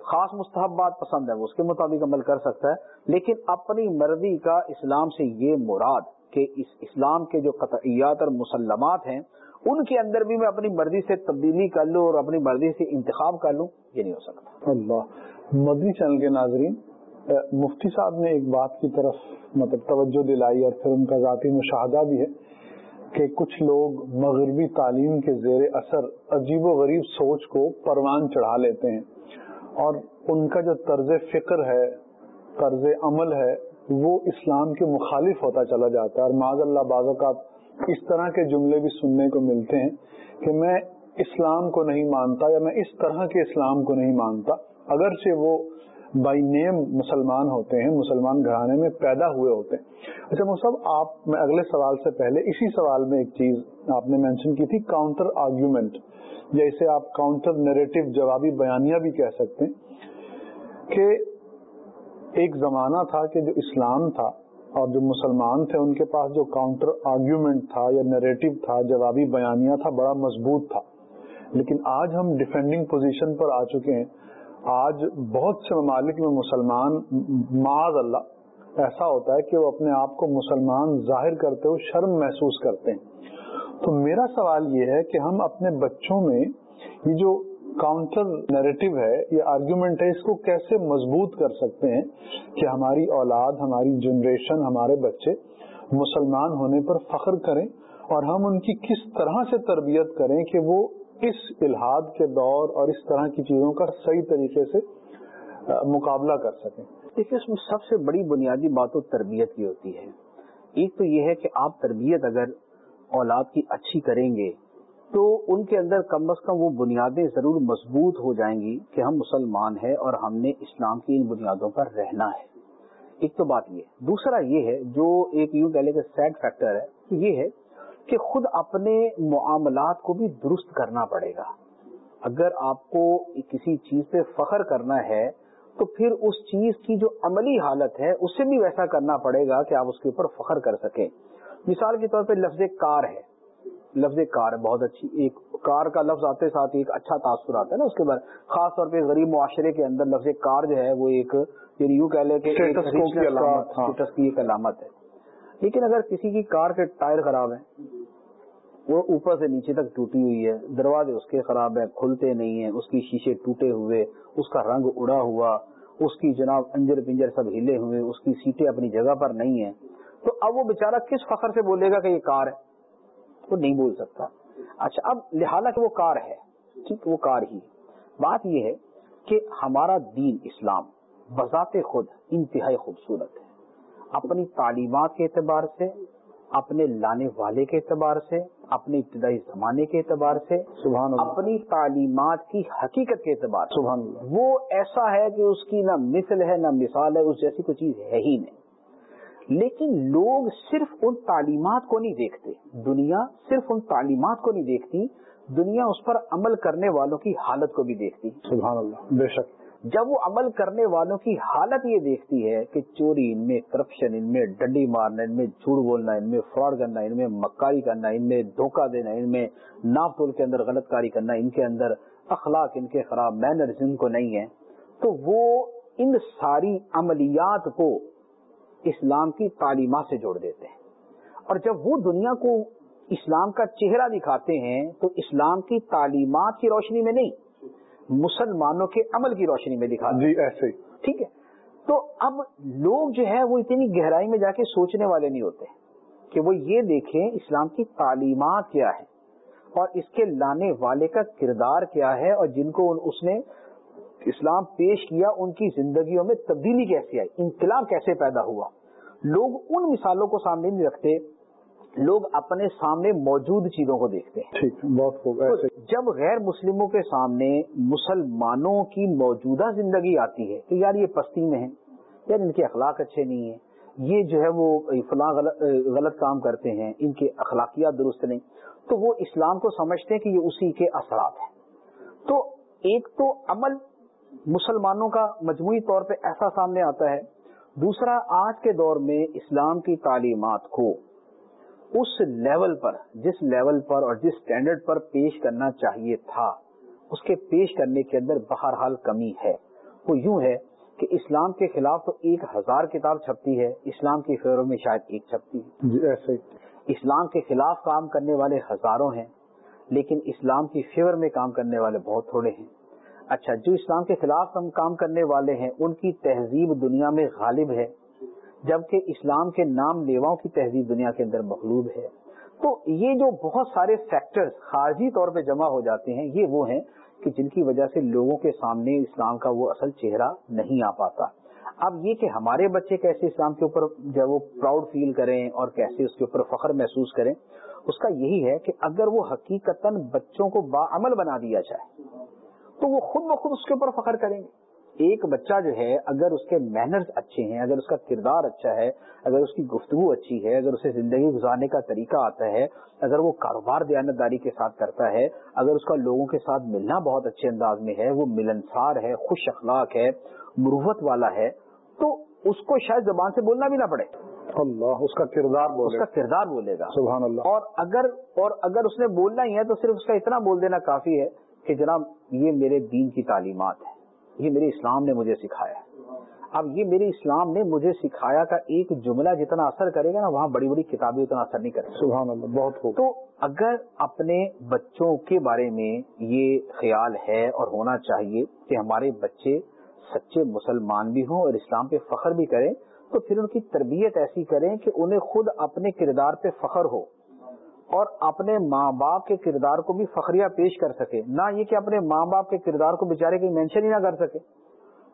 خاص مستحبات پسند ہے وہ اس کے مطابق عمل کر سکتا ہے، لیکن اپنی مرضی کا اسلام سے یہ مراد کہ اس اسلام کے جو قطعیات اور مسلمات ہیں، ان کے اندر بھی میں اپنی مرضی سے تبدیلی کر لوں اور اپنی مرضی سے انتخاب کر لوں، یہ نہیں ہو سکتا۔ اللہ۔ مدنی چینل کے ناظرین مفتی صاحب نے ایک بات کی طرف مطلب توجہ دلائی اور پھر ان کا ذاتی مشاہدہ بھی ہے کہ کچھ لوگ مغربی تعلیم کے زیر اثر عجیب و غریب سوچ کو پروان چڑھا لیتے ہیں اور ان کا جو طرز فکر ہے، طرز عمل ہے وہ اسلام کے مخالف ہوتا چلا جاتا ہے اور معذ اللہ بعض اوقات اس طرح کے جملے بھی سننے کو ملتے ہیں کہ میں اسلام کو نہیں مانتا یا میں اس طرح کے اسلام کو نہیں مانتا، اگرچہ وہ بائی نیم مسلمان ہوتے ہیں، مسلمان گھرانے میں پیدا ہوئے ہوتے ہیں۔ اچھا مصحف آپ، میں اگلے سوال سے پہلے اسی سوال میں ایک چیز آپ نے مینشن کی تھی کاؤنٹر آرگیومنٹ یا اسے آپ کاؤنٹر نیریٹو جوابی بیانیہ بھی کہہ سکتے ہیں کہ ایک زمانہ تھا کہ جو اسلام تھا اور جو مسلمان تھے، ان کے پاس جو کاؤنٹر آرگیومنٹ تھا یا نریٹو تھا، جوابی بیانیہ تھا، بڑا مضبوط تھا۔ لیکن آج ہم ڈیفینڈنگ پوزیشن پر آ چکے ہیں۔ آج بہت سے ممالک میں مسلمان، معاذ اللہ، ایسا ہوتا ہے کہ وہ اپنے آپ کو مسلمان ظاہر کرتے ہوئے شرم محسوس کرتے ہیں۔ تو میرا سوال یہ ہے کہ ہم اپنے بچوں میں یہ جو کاؤنٹر نیریٹو ہے، یہ آرگیومنٹ ہے، اس کو کیسے مضبوط کر سکتے ہیں کہ ہماری اولاد، ہماری جنریشن ہمارے بچے مسلمان ہونے پر فخر کریں اور ہم ان کی کس طرح سے تربیت کریں کہ وہ اس الحاد کے دور اور اس طرح کی چیزوں کا صحیح طریقے سے مقابلہ کر سکیں۔ دیکھیے اس میں سب سے بڑی بنیادی بات تو تربیت کی ہوتی ہے۔ ایک تو یہ ہے کہ آپ تربیت اگر اولاد کی اچھی کریں گے تو ان کے اندر کم از کم وہ بنیادیں ضرور مضبوط ہو جائیں گی کہ ہم مسلمان ہیں اور ہم نے اسلام کی ان بنیادوں پر رہنا ہے۔ ایک تو بات یہ۔ دوسرا یہ ہے، جو ایک یوں کہہ لے کہ سیڈ فیکٹر ہے یہ ہے کہ خود اپنے معاملات کو بھی درست کرنا پڑے گا۔ اگر آپ کو کسی چیز پہ فخر کرنا ہے، تو پھر اس چیز کی جو عملی حالت ہے اسے بھی ویسا کرنا پڑے گا کہ آپ اس کے اوپر فخر کر سکیں۔ مثال کے طور پہ لفظ کار ہے۔ لفظ کار بہت اچھی۔ ایک کار کا لفظ آتے ساتھ ایک اچھا تاثر آتا ہے نا اس کے بعد خاص طور پہ غریب معاشرے کے اندر لفظ کار جو ہے وہ ایک یعنی یوں کہہ لے کہ اسٹیٹس کی ایک علامت ہے۔ لیکن اگر کسی کی کار کے ٹائر خراب ہیں وہ اوپر سے نیچے تک ٹوٹی ہوئی ہے دروازے اس کے خراب ہیں کھلتے نہیں ہیں اس کی شیشے ٹوٹے ہوئے اس کا رنگ اڑا ہوا اس کی جناب انجر پنجر سب ہلے ہوئے اس کی سیٹیں اپنی جگہ پر نہیں ہیں تو اب وہ بےچارا کس فخر سے بولے گا کہ یہ کار ہے؟ وہ نہیں بول سکتا۔ اچھا اب لہٰذا کہ وہ کار ہے ٹھیک وہ کار ہی۔ بات یہ ہے کہ ہمارا دین اسلام بذات خود انتہائی خوبصورت ہے۔ اپنی تعلیمات کے اعتبار سے اپنے لانے والے کے اعتبار سے اپنے ابتدائی زمانے کے اعتبار سے سبحان اللہ۔ اپنی تعلیمات کی حقیقت کے اعتبار سے۔ سبحان اللہ۔ وہ ایسا ہے کہ اس کی نہ مثل ہے نہ مثال ہے اس جیسی کوئی چیز ہے ہی نہیں۔ لیکن لوگ صرف ان تعلیمات کو نہیں دیکھتے۔ دنیا صرف ان تعلیمات کو نہیں دیکھتی دنیا اس پر عمل کرنے والوں کی حالت کو بھی دیکھتی۔ سبحان اللہ بے شک۔ جب وہ عمل کرنے والوں کی حالت یہ دیکھتی ہے کہ چوری ان میں کرپشن ان میں ڈنڈی مارنا ان میں جھوٹ بولنا ان میں فراڈ کرنا ان میں مکاری کرنا ان میں دھوکہ دینا ان میں ناپ تول کے اندر غلط کاری کرنا ان کے اندر اخلاق ان کے خراب مینرز ان کو نہیں ہے۔ تو وہ ان ساری عملیات کو اسلام کی تعلیمات سے جوڑ دیتے ہیں۔ اور جب وہ دنیا کو اسلام کا چہرہ دکھاتے ہیں تو اسلام کی تعلیمات کی روشنی میں نہیں مسلمانوں کے عمل کی روشنی میں دکھاتے جی ایسے ٹھیک ہے۔ تو اب لوگ جو ہے وہ اتنی گہرائی میں جا کے سوچنے والے نہیں ہوتے کہ وہ یہ دیکھیں اسلام کی تعلیمات کیا ہے اور اس کے لانے والے کا کردار کیا ہے اور جن کو اس نے اسلام پیش کیا ان کی زندگیوں میں تبدیلی کیسے آئی انقلاب کیسے پیدا ہوا۔ لوگ ان مثالوں کو سامنے نہیں رکھتے لوگ اپنے سامنے موجود چیزوں کو دیکھتے ہیں۔ بہت جب غیر مسلموں کے سامنے مسلمانوں کی موجودہ زندگی آتی ہے تو یار یہ پستی میں ہے یار ان کے اخلاق اچھے نہیں ہیں یہ جو ہے وہ فلاں غلط غلط کام کرتے ہیں ان کے اخلاقیات درست نہیں تو وہ اسلام کو سمجھتے ہیں کہ یہ اسی کے اثرات ہیں۔ تو ایک تو عمل مسلمانوں کا مجموعی طور پہ ایسا سامنے آتا ہے دوسرا آج کے دور میں اسلام کی تعلیمات کو اس لیول پر جس لیول پر اور جس سٹینڈرڈ پر پیش کرنا چاہیے تھا اس کے پیش کرنے کے اندر بہرحال کمی ہے۔ وہ یوں ہے کہ اسلام کے خلاف تو ایک ہزار کتاب چھپتی ہے اسلام کی فیور میں شاید ایک چھپتی ہے۔ جی اسلام کے خلاف کام کرنے والے ہزاروں ہیں لیکن اسلام کی فیور میں کام کرنے والے بہت تھوڑے ہیں۔ اچھا جو اسلام کے خلاف ہم کام کرنے والے ہیں، ان کی تہذیب دنیا میں غالب ہے، جبکہ اسلام کے نام لیواؤں کی تہذیب دنیا کے اندر مخلوب ہے۔ تو یہ جو بہت سارے فیکٹرز خارجی طور پہ جمع ہو جاتے ہیں، یہ وہ ہیں کہ جن کی وجہ سے لوگوں کے سامنے اسلام کا وہ اصل چہرہ نہیں آ پاتا۔ اب یہ کہ ہمارے بچے کیسے اسلام کے اوپر جب وہ پراؤڈ فیل کریں اور کیسے اس کے اوپر فخر محسوس کریں، اس کا یہی ہے کہ اگر وہ حقیقت بچوں کو باعمل بنا دیا جائے تو وہ خود بخود اس کے اوپر فخر کریں گے۔ ایک بچہ جو ہے اگر اس کے مینرز اچھے ہیں اگر اس کا کردار اچھا ہے اگر اس کی گفتگو اچھی ہے اگر اسے زندگی گزارنے کا طریقہ آتا ہے اگر وہ کاروبار دیانت داری کے ساتھ کرتا ہے اگر اس کا لوگوں کے ساتھ ملنا بہت اچھے انداز میں ہے وہ ملنسار ہے خوش اخلاق ہے مروت والا ہے تو اس کو شاید زبان سے بولنا بھی نہ پڑے۔ اللہ اس کا کردار اس بولے کا کردار بولے گا۔ سبحان اللہ۔ اور اگر اور اگر اس نے بولنا ہی ہے تو صرف اس کا اتنا بول دینا کافی ہے۔ کہ جناب یہ میرے دین کی تعلیمات ہے یہ میرے اسلام نے مجھے سکھایا۔ اب یہ میرے اسلام نے مجھے سکھایا کا ایک جملہ جتنا اثر کرے گا نا وہاں بڑی بڑی کتابیں اتنا اثر نہیں کرے سبحان اللہ بہت خوب۔ تو اگر اپنے بچوں کے بارے میں یہ خیال ہے اور ہونا چاہیے کہ ہمارے بچے سچے مسلمان بھی ہوں اور اسلام پہ فخر بھی کریں تو پھر ان کی تربیت ایسی کریں کہ انہیں خود اپنے کردار پہ فخر ہو۔ اور اپنے ماں باپ کے کردار کو بھی فخریہ پیش کر سکے۔ نہ یہ کہ اپنے ماں باپ کے کردار کو بےچارے کی مینشن ہی نہ کر سکے۔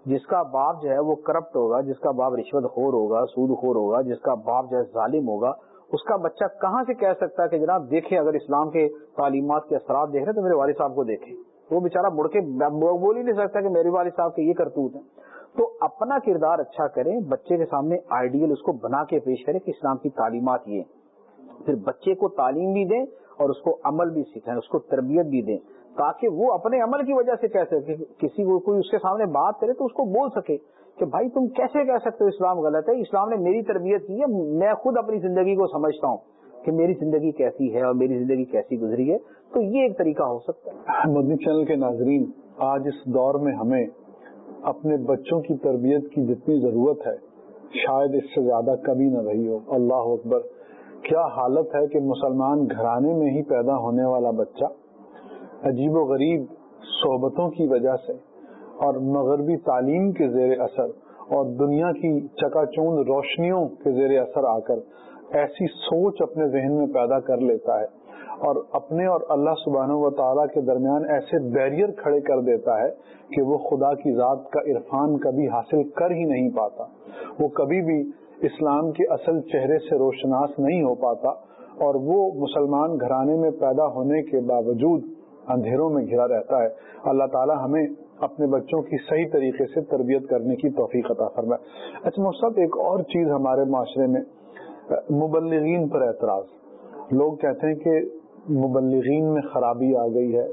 جس کا باپ جو ہے وہ کرپٹ ہوگا، جس کا باپ رشوت خور ہوگا، سود خور ہوگا، جس کا باپ جو ہے ظالم ہوگا، اس کا بچہ کہاں سے کہہ سکتا ہے کہ جناب دیکھیں، اگر اسلام کے تعلیمات کے اثرات دیکھ رہے تو میرے والد صاحب کو دیکھیں۔ وہ بےچارا مڑ کے بول ہی نہیں سکتا کہ میرے والد صاحب کے یہ کرتوت ہیں۔ تو اپنا کردار اچھا کریں، بچے کے سامنے آئیڈیل اس کو بنا کے پیش کریں کہ اسلام کی تعلیمات یہ پھر بچے کو تعلیم بھی دیں اور اس کو عمل بھی سکھائیں، اس کو تربیت بھی دیں، تاکہ وہ اپنے عمل کی وجہ سے کہہ سکے کسی کو کوئی اس کے سامنے بات کرے تو اس کو بول سکے کہ بھائی تم کیسے کہہ سکتے ہو اسلام غلط ہے؟ اسلام نے میری تربیت کی ہے، میں خود اپنی زندگی کو سمجھتا ہوں کہ میری زندگی کیسی ہے اور میری زندگی کیسی گزری ہے۔ تو یہ ایک طریقہ ہو سکتا ہے۔ مدنی چینل کے ناظرین، آج اس دور میں ہمیں اپنے بچوں کی تربیت کی جتنی ضرورت ہے، شاید اس سے زیادہ کبھی نہ رہی ہو۔ اللہ اکبر۔ کیا حالت ہے کہ مسلمان گھرانے میں ہی پیدا ہونے والا بچہ عجیب و غریب صحبتوں کی وجہ سے اور مغربی تعلیم کے زیر اثر اور دنیا کی چکا چوند روشنیوں کے زیر اثر آ کر ایسی سوچ اپنے ذہن میں پیدا کر لیتا ہے اور اپنے اور اللہ سبحانہ و تعالیٰ کے درمیان ایسے بیریئر کھڑے کر دیتا ہے کہ وہ خدا کی ذات کا عرفان کبھی حاصل کر ہی نہیں پاتا۔ وہ کبھی بھی اسلام کے اصل چہرے سے روشناس نہیں ہو پاتا اور وہ مسلمان گھرانے میں پیدا ہونے کے باوجود اندھیروں میں گھرا رہتا ہے۔ اللہ تعالیٰ ہمیں اپنے بچوں کی صحیح طریقے سے تربیت کرنے کی توفیق عطا فرمائے۔ اچھا مقصد ایک اور چیز ہمارے معاشرے میں، مبلغین پر اعتراض۔ لوگ کہتے ہیں کہ مبلغین میں خرابی آ گئی ہے،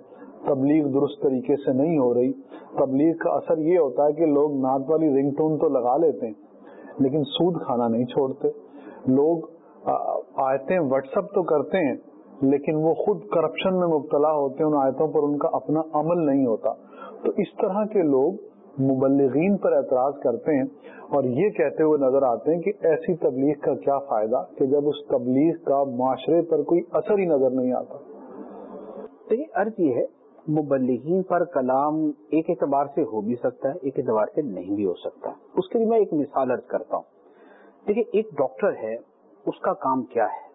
تبلیغ درست طریقے سے نہیں ہو رہی۔ تبلیغ کا اثر یہ ہوتا ہے کہ لوگ نعت والی رنگ ٹون تو لگا لیتے ہیں لیکن سود کھانا نہیں چھوڑتے۔ لوگ آیتیں واٹس اپ تو کرتے ہیں، لیکن وہ خود کرپشن میں مبتلا ہوتے ہیں، ان آیتوں پر ان کا اپنا عمل نہیں ہوتا۔ تو اس طرح کے لوگ مبلغین پر اعتراض کرتے ہیں اور یہ کہتے ہوئے نظر آتے ہیں کہ ایسی تبلیغ کا کیا فائدہ کہ جب اس تبلیغ کا معاشرے پر کوئی اثر ہی نظر نہیں آتا۔ دیکھیے عرض یہ ہے مبلغین پر کلام ایک اعتبار سے ہو بھی سکتا ہے، ایک اعتبار سے نہیں بھی ہو سکتا۔ اس کے لیے میں ایک مثال عرض کرتا ہوں۔ دیکھیے، ایک ڈاکٹر ہے، اس کا کام کیا ہے؟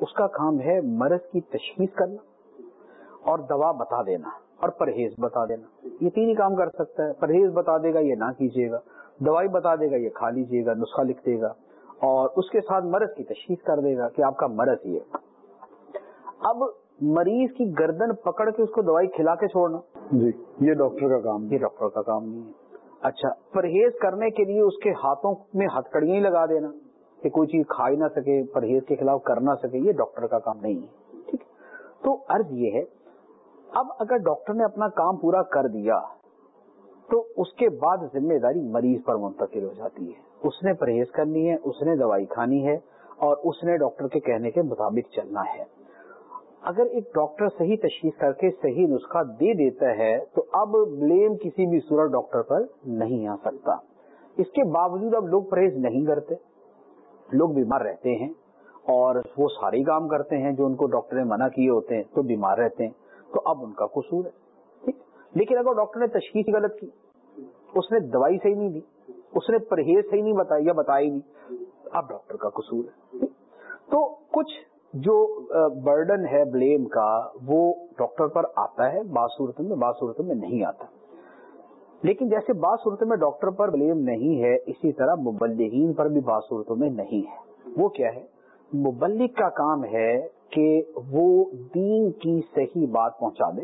اس کا کام ہے مرض کی تشخیص کرنا اور دوا بتا دینا اور پرہیز بتا دینا۔ یہ تین ہی کام کر سکتا ہے۔ پرہیز بتا دے گا، یہ نہ کیجیے گا۔ دوائی بتا دے گا، یہ کھا لیجیے گا، نسخہ لکھ دے گا اور اس کے ساتھ مرض کی تشخیص کر دے گا کہ آپ کا مرض یہ۔ اب مریض کی گردن پکڑ کے اس کو دوائی کھلا کے چھوڑنا۔ جی یہ ڈاکٹر کا کام یہ ڈاکٹر کا کام نہیں ہے۔ اچھا پرہیز کرنے کے لیے اس کے ہاتھوں میں ہتکڑیاں ہی لگا دینا کہ کوئی چیز کھا ہی نہ سکے پرہیز کے خلاف کر نہ سکے یہ ڈاکٹر کا کام نہیں ہے ٹھیک تو عرض یہ ہے اب اگر ڈاکٹر نے اپنا کام پورا کر دیا تو اس کے بعد ذمہ داری مریض پر منتقل ہو جاتی ہے۔ اس نے پرہیز کرنی ہے اس نے دوائی کھانی ہے اور اس نے ڈاکٹر کے کہنے کے مطابق چلنا ہے۔ اگر ایک ڈاکٹر صحیح تشخیص کر کے صحیح نسخہ دے دیتا ہے، تو اب بلیم کسی بھی صورت ڈاکٹر پر نہیں آ سکتا۔ اس کے باوجود اب لوگ پرہیز نہیں کرتے۔ لوگ بیمار رہتے ہیں اور وہ سارے کام کرتے ہیں جو ان کو ڈاکٹر نے منع کیے ہوتے ہیں، تو بیمار رہتے ہیں۔ تو اب ان کا قصور ہے، ٹھیک۔ لیکن اگر ڈاکٹر نے تشخیص غلط کی، اس نے دوائی صحیح نہیں دی، اس نے پرہیز صحیح نہیں بتایا یا بتائی نہیں، اب ڈاکٹر کا قصور ہے تو کچھ جو برڈن ہے بلیم کا، وہ ڈاکٹر پر آتا ہے، بعض صورتوں میں، بعض صورتوں میں نہیں آتا۔ لیکن جیسے بعض صورتوں میں ڈاکٹر پر بلیم نہیں ہے، اسی طرح مبلغین پر بھی بعض صورتوں میں نہیں ہے۔ وہ کیا ہے؟ مبلغ کا کام ہے کہ وہ دین کی صحیح بات پہنچا دے،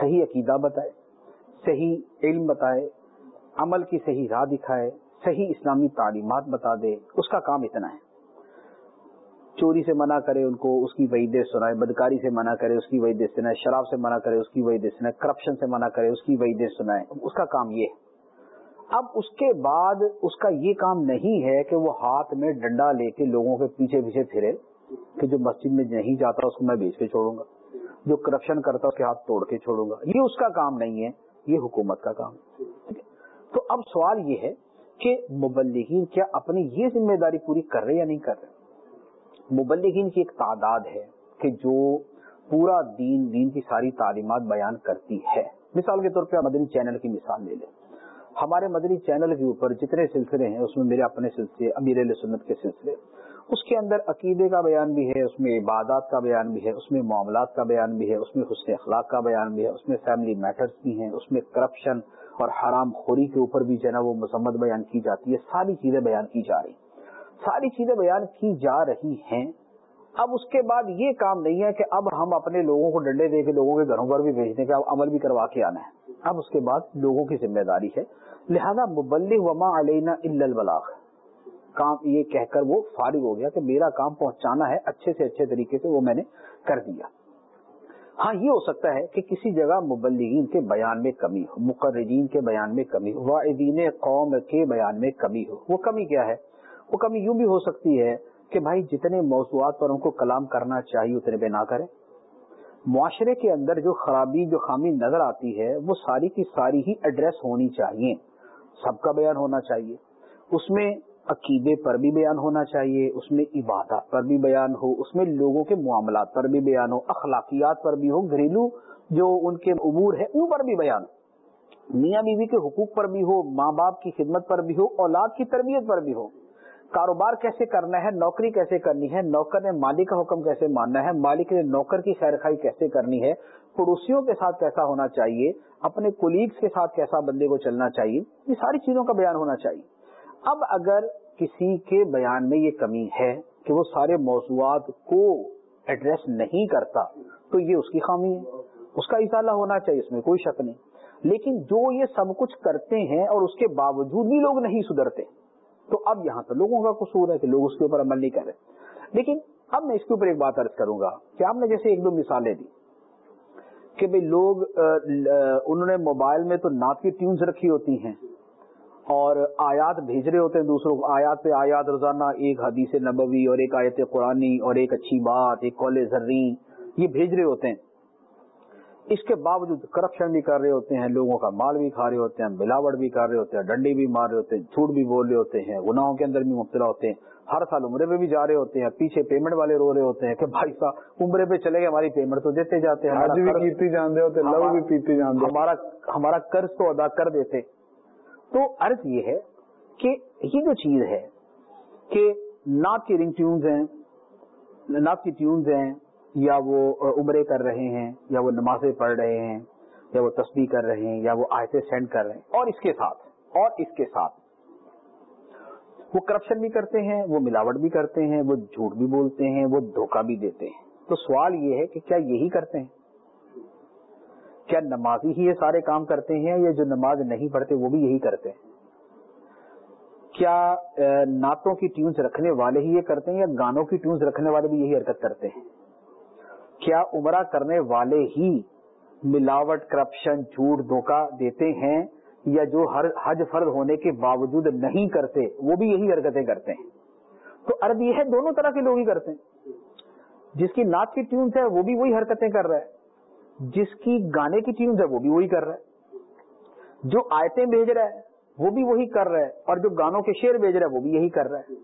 صحیح عقیدہ بتائے، صحیح علم بتائے، عمل کی صحیح راہ دکھائے، صحیح اسلامی تعلیمات بتا دے۔ اس کا کام اتنا ہے۔ چوری سے منع کرے، ان کو اس کی وعیدیں سنائے، بدکاری سے منع کرے، اس کی وعیدیں سنائے، شراب سے منع کرے، اس کی وعیدیں سنائے کرپشن سے منع کرے، اس کی وعیدیں سنائے۔ اس کا کام یہ ہے۔ اب اس کے بعد اس کا یہ کام نہیں ہے کہ وہ ہاتھ میں ڈنڈا لے کے لوگوں کے پیچھے پیچھے پھرے کہ جو مسجد میں نہیں جاتا اس کو میں بیچ کے چھوڑوں گا، جو کرپشن کرتا اس کے ہاتھ توڑ کے چھوڑوں گا۔ یہ اس کا کام نہیں ہے، یہ حکومت کا کام ہے؟ تو اب سوال یہ ہے کہ مبلغین کیا اپنی یہ ذمہ داری پوری کر رہے یا نہیں کر رہے؟ مبلغین کی ایک تعداد ہے کہ جو پورا دین دین کی ساری تعلیمات بیان کرتی ہے۔ مثال کے طور پہ مدنی چینل کی مثال لے لیں۔ ہمارے مدنی چینل کے اوپر جتنے سلسلے ہیں، اس میں میرے اپنے سلسلے، امیر سنت کے سلسلے۔ اس کے اندر عقیدے کا بیان بھی ہے، اس میں عبادات کا بیان بھی ہے، اس میں معاملات کا بیان بھی ہے، اس میں حسن اخلاق کا بیان بھی ہے، اس میں فیملی میٹرز بھی ہیں، اس میں کرپشن اور حرام خوری کے اوپر بھی جو ہے وہ مذمت بیان کی جاتی ہے، ساری چیزیں بیان کی جا رہی ساری چیزیں بیان کی جا رہی ہیں۔ اب اس کے بعد یہ کام نہیں ہے کہ اب ہم اپنے لوگوں کو ڈنڈے دے کے لوگوں کے گھروں پر بھی بھیجنے کا عمل بھی کروا کے آنا ہے۔ اب اس کے بعد لوگوں کی ذمہ داری ہے۔ لہذا مبلغ وما علینا البلاغ۔ کام یہ کہہ کر وہ فارغ ہو گیا کہ میرا کام پہنچانا ہے، اچھے سے اچھے طریقے سے وہ میں نے کر دیا۔ ہاں یہ ہو سکتا ہے کہ کسی جگہ مبلغین کے بیان میں کمی ہو، مقررین کے بیان میں کمی ہو، واعدین قوم کے بیان میں کمی ہو۔ وہ کمی کیا ہے؟ وہ کمی یوں بھی ہو سکتی ہے کہ بھائی جتنے موضوعات پر ان کو کلام کرنا چاہیے اتنے پہ نہ کرے معاشرے کے اندر جو خرابی، جو خامی نظر آتی ہے، وہ ساری کی ساری ہی ایڈریس ہونی چاہیے۔ سب کا بیان ہونا چاہیے۔ اس میں عقیدے پر بھی بیان ہونا چاہیے، اس میں عبادات پر بھی بیان ہو، اس میں لوگوں کے معاملات پر بھی بیان ہو، اخلاقیات پر بھی ہو، گھریلو جو ان کے امور ہے ان پر بھی بیان ہو۔ میاں بیوی کے حقوق پر بھی ہو، ماں باپ کی خدمت پر بھی ہو، اولاد کی تربیت پر بھی ہو۔ کاروبار کیسے کرنا ہے، نوکری کیسے کرنی ہے، نوکر نے مالک کا حکم کیسے ماننا ہے، مالک نے نوکر کی خیر خائی کیسے کرنی ہے، پڑوسیوں کے ساتھ کیسا ہونا چاہیے، اپنے کولیگس کے ساتھ کیسا بندے کو چلنا چاہیے، یہ ساری چیزوں کا بیان ہونا چاہیے۔ اب اگر کسی کے بیان میں یہ کمی ہے کہ وہ سارے موضوعات کو ایڈریس نہیں کرتا، تو یہ اس کی خامی ہے۔ اس کا اطالعہ ہونا چاہیے، اس میں کوئی شک نہیں۔ لیکن جو یہ سب کچھ کرتے ہیں اور اس کے باوجود بھی لوگ نہیں سدھرتے تو اب یہاں تو لوگوں کا قصور ہے کہ لوگ اس کے اوپر عمل نہیں کر رہے۔ لیکن اب میں اس کے اوپر ایک بات عرض کروں گا کہ آپ نے جیسے ایک دو مثالیں دی کہ بھائی لوگ انہوں نے موبائل میں تو نعت کی ٹیونز رکھی ہوتی ہیں اور آیات بھیج رہے ہوتے ہیں دوسروں کو۔ آیات پہ آیات روزانہ، ایک حدیث نبوی اور ایک آیت قرآنی اور ایک اچھی بات، ایک کال زرین، یہ بھیج رہے ہوتے ہیں۔ اس کے باوجود کرپشن بھی کر رہے ہوتے ہیں لوگوں کا مال بھی کھا رہے ہوتے ہیں ملاوٹ بھی کر رہے ہوتے ہیں ڈنڈی بھی مار رہے ہوتے ہیں جھوٹ بھی بول رہے ہوتے ہیں گناہوں کے اندر بھی مبتلا ہوتے ہیں۔ ہر سال عمرے پہ بھی جا رہے ہوتے ہیں پیچھے پیمنٹ والے رو رہے ہوتے ہیں کہ بھائی صاحب عمرے پہ چلے گئے ہماری پیمنٹ تو دیتے جاتے ہیں ہمارا ہمارا قرض تو ادا کر دیتے۔ تو عرض یہ ہے کہ یہ جو چیز ہے کہ نعت کی رنگ ٹیونز ہیں نعت کی ٹیونز ہیں یا وہ عمرے کر رہے ہیں، یا وہ نمازیں پڑھ رہے ہیں، یا وہ تسبیح کر رہے ہیں، یا وہ آیتیں سینڈ کر رہے ہیں، اور اس کے ساتھ، اور اس کے ساتھ۔ وہ کرپشن بھی کرتے ہیں، وہ ملاوٹ بھی کرتے ہیں، وہ جھوٹ بھی بولتے ہیں، وہ دھوکہ بھی دیتے ہیں۔ تو سوال یہ ہے کہ کیا یہی کرتے ہیں؟ کیا نمازی ہی یہ سارے کام کرتے ہیں، یا جو نماز نہیں پڑھتے وہ بھی یہی کرتے ہیں؟ کیا نعتوں کی ٹیونز رکھنے والے ہی یہ کرتے ہیں، یا گانوں کی ٹیونز رکھنے والے بھی یہی حرکت کرتے ہیں؟ کیا عمرہ کرنے والے ہی ملاوٹ، کرپشن، جھوٹ، دھوکہ دیتے ہیں یا جو ہر حج فرض ہونے کے باوجود نہیں کرتے، وہ بھی یہی حرکتیں کرتے ہیں۔ تو عرب یہ ہے، دونوں طرح کے لوگ ہی کرتے ہیں۔ جس کی نعت کی ٹیونز ہے، وہ بھی وہی حرکتیں کر رہا ہے۔ جس کی گانے کی ٹیونز ہے، وہ بھی وہی کر رہا ہے۔ جو آیتیں بھیج رہا ہے، وہ بھی وہی کر رہا ہے۔ اور جو گانوں کے شعر بھیج رہا ہے، وہ بھی یہی کر رہا ہے۔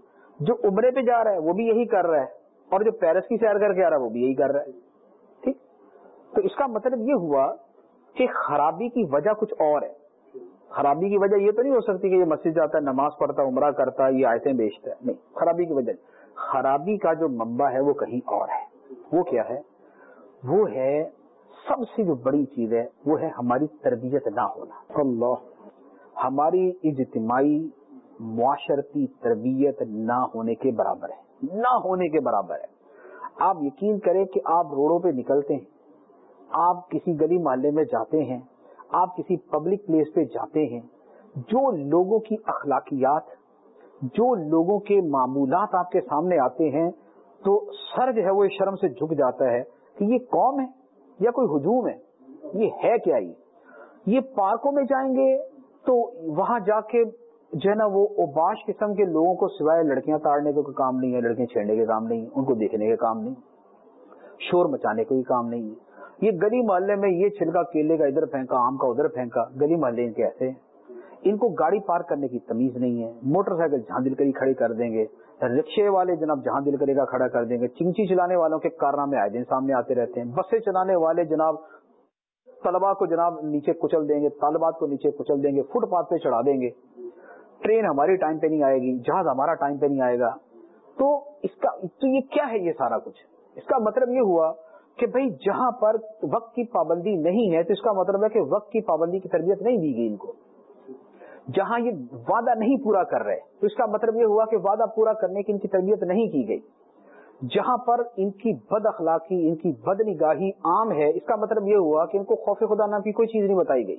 جو عمرے پہ جا رہا ہے، وہ بھی یہی کر رہا ہے۔ اور جو پیرس کی سیر کر کے آ رہا ہے وہ بھی یہی کر رہا ہے۔ ٹھیک؟ تو اس کا مطلب یہ ہوا کہ خرابی کی وجہ کچھ اور ہے۔ خرابی کی وجہ یہ تو نہیں ہو سکتی کہ یہ مسجد جاتا ہے، نماز پڑھتا ہے، عمرہ کرتا ہے، یہ آیتیں بیچتا ہے۔ نہیں، خرابی کی وجہ خرابی کا جو منبع ہے وہ کہیں اور ہے۔ وہ کیا ہے؟ وہ ہے سب سے جو بڑی چیز ہے، وہ ہے ہماری تربیت نہ ہونا۔ اللہ، ہماری اجتماعی معاشرتی تربیت نہ ہونے کے برابر ہے۔ نہ ہونے کے برابر ہے۔ آپ یقین کریں کہ آپ روڈوں پہ نکلتے ہیں، آپ کسی گلی محلے میں جاتے ہیں، آپ کسی پبلک پلیس پہ جاتے ہیں۔ جو لوگوں کی اخلاقیات، جو لوگوں کے معمولات آپ کے سامنے آتے ہیں، تو سر جو ہے، وہ شرم سے جھک جاتا ہے کہ یہ قوم ہے یا کوئی ہجوم ہے؟ یہ ہے کیا یہ؟ یہ پارکوں میں جائیں گے تو وہاں جا کے جو ہے نا وہ اوباش قسم کے لوگوں کو سوائے لڑکیاں تاڑنے کا کوئی کام نہیں ہے، لڑکیاں چھیڑنے کے کام نہیں، ان کو دیکھنے کے کام نہیں، شور مچانے کا کام نہیں۔ ہے یہ گلی محلے میں یہ چھلکا کیلے کا ادھر پھینکا، آم کا ادھر پھینکا، گلی محلے ان کے ایسے ان کو گاڑی پارک کرنے کی تمیز نہیں ہے۔ موٹر سائیکل جہاں دل کری کھڑی کر دیں گے، رکشے والے جناب جہاں دل کرے گا کھڑا کر دیں گے۔ چنچی چلانے والوں کے کارنامے آئے دن سامنے آتے رہتے ہیں۔ بسیں چلانے والے جناب طلبا کو جناب نیچے کچل دیں گے، طالبات کو نیچے کچل دیں گے، فٹ پاتھ پہ چڑھا دیں گے۔ ٹرین ہماری ٹائم پہ نہیں آئے گی، جہاز ہمارا ٹائم پہ نہیں آئے گا۔ تو اس کا، تو یہ کیا ہے یہ سارا کچھ؟ اس کا مطلب یہ ہوا کہ بھائی جہاں پر وقت کی پابندی نہیں ہے، تو اس کا مطلب ہے کہ وقت کی پابندی کی تربیت نہیں دی گئی ان کو۔ جہاں یہ وعدہ نہیں پورا کر رہے، تو اس کا مطلب یہ ہوا کہ وعدہ پورا کرنے کی ان کی تربیت نہیں کی گئی۔ جہاں پر ان کی بد اخلاقی، ان کی بد نگاہی عام ہے، اس کا مطلب یہ ہوا کہ ان کو خوف خدا نام کی کوئی چیز نہیں بتائی گئی۔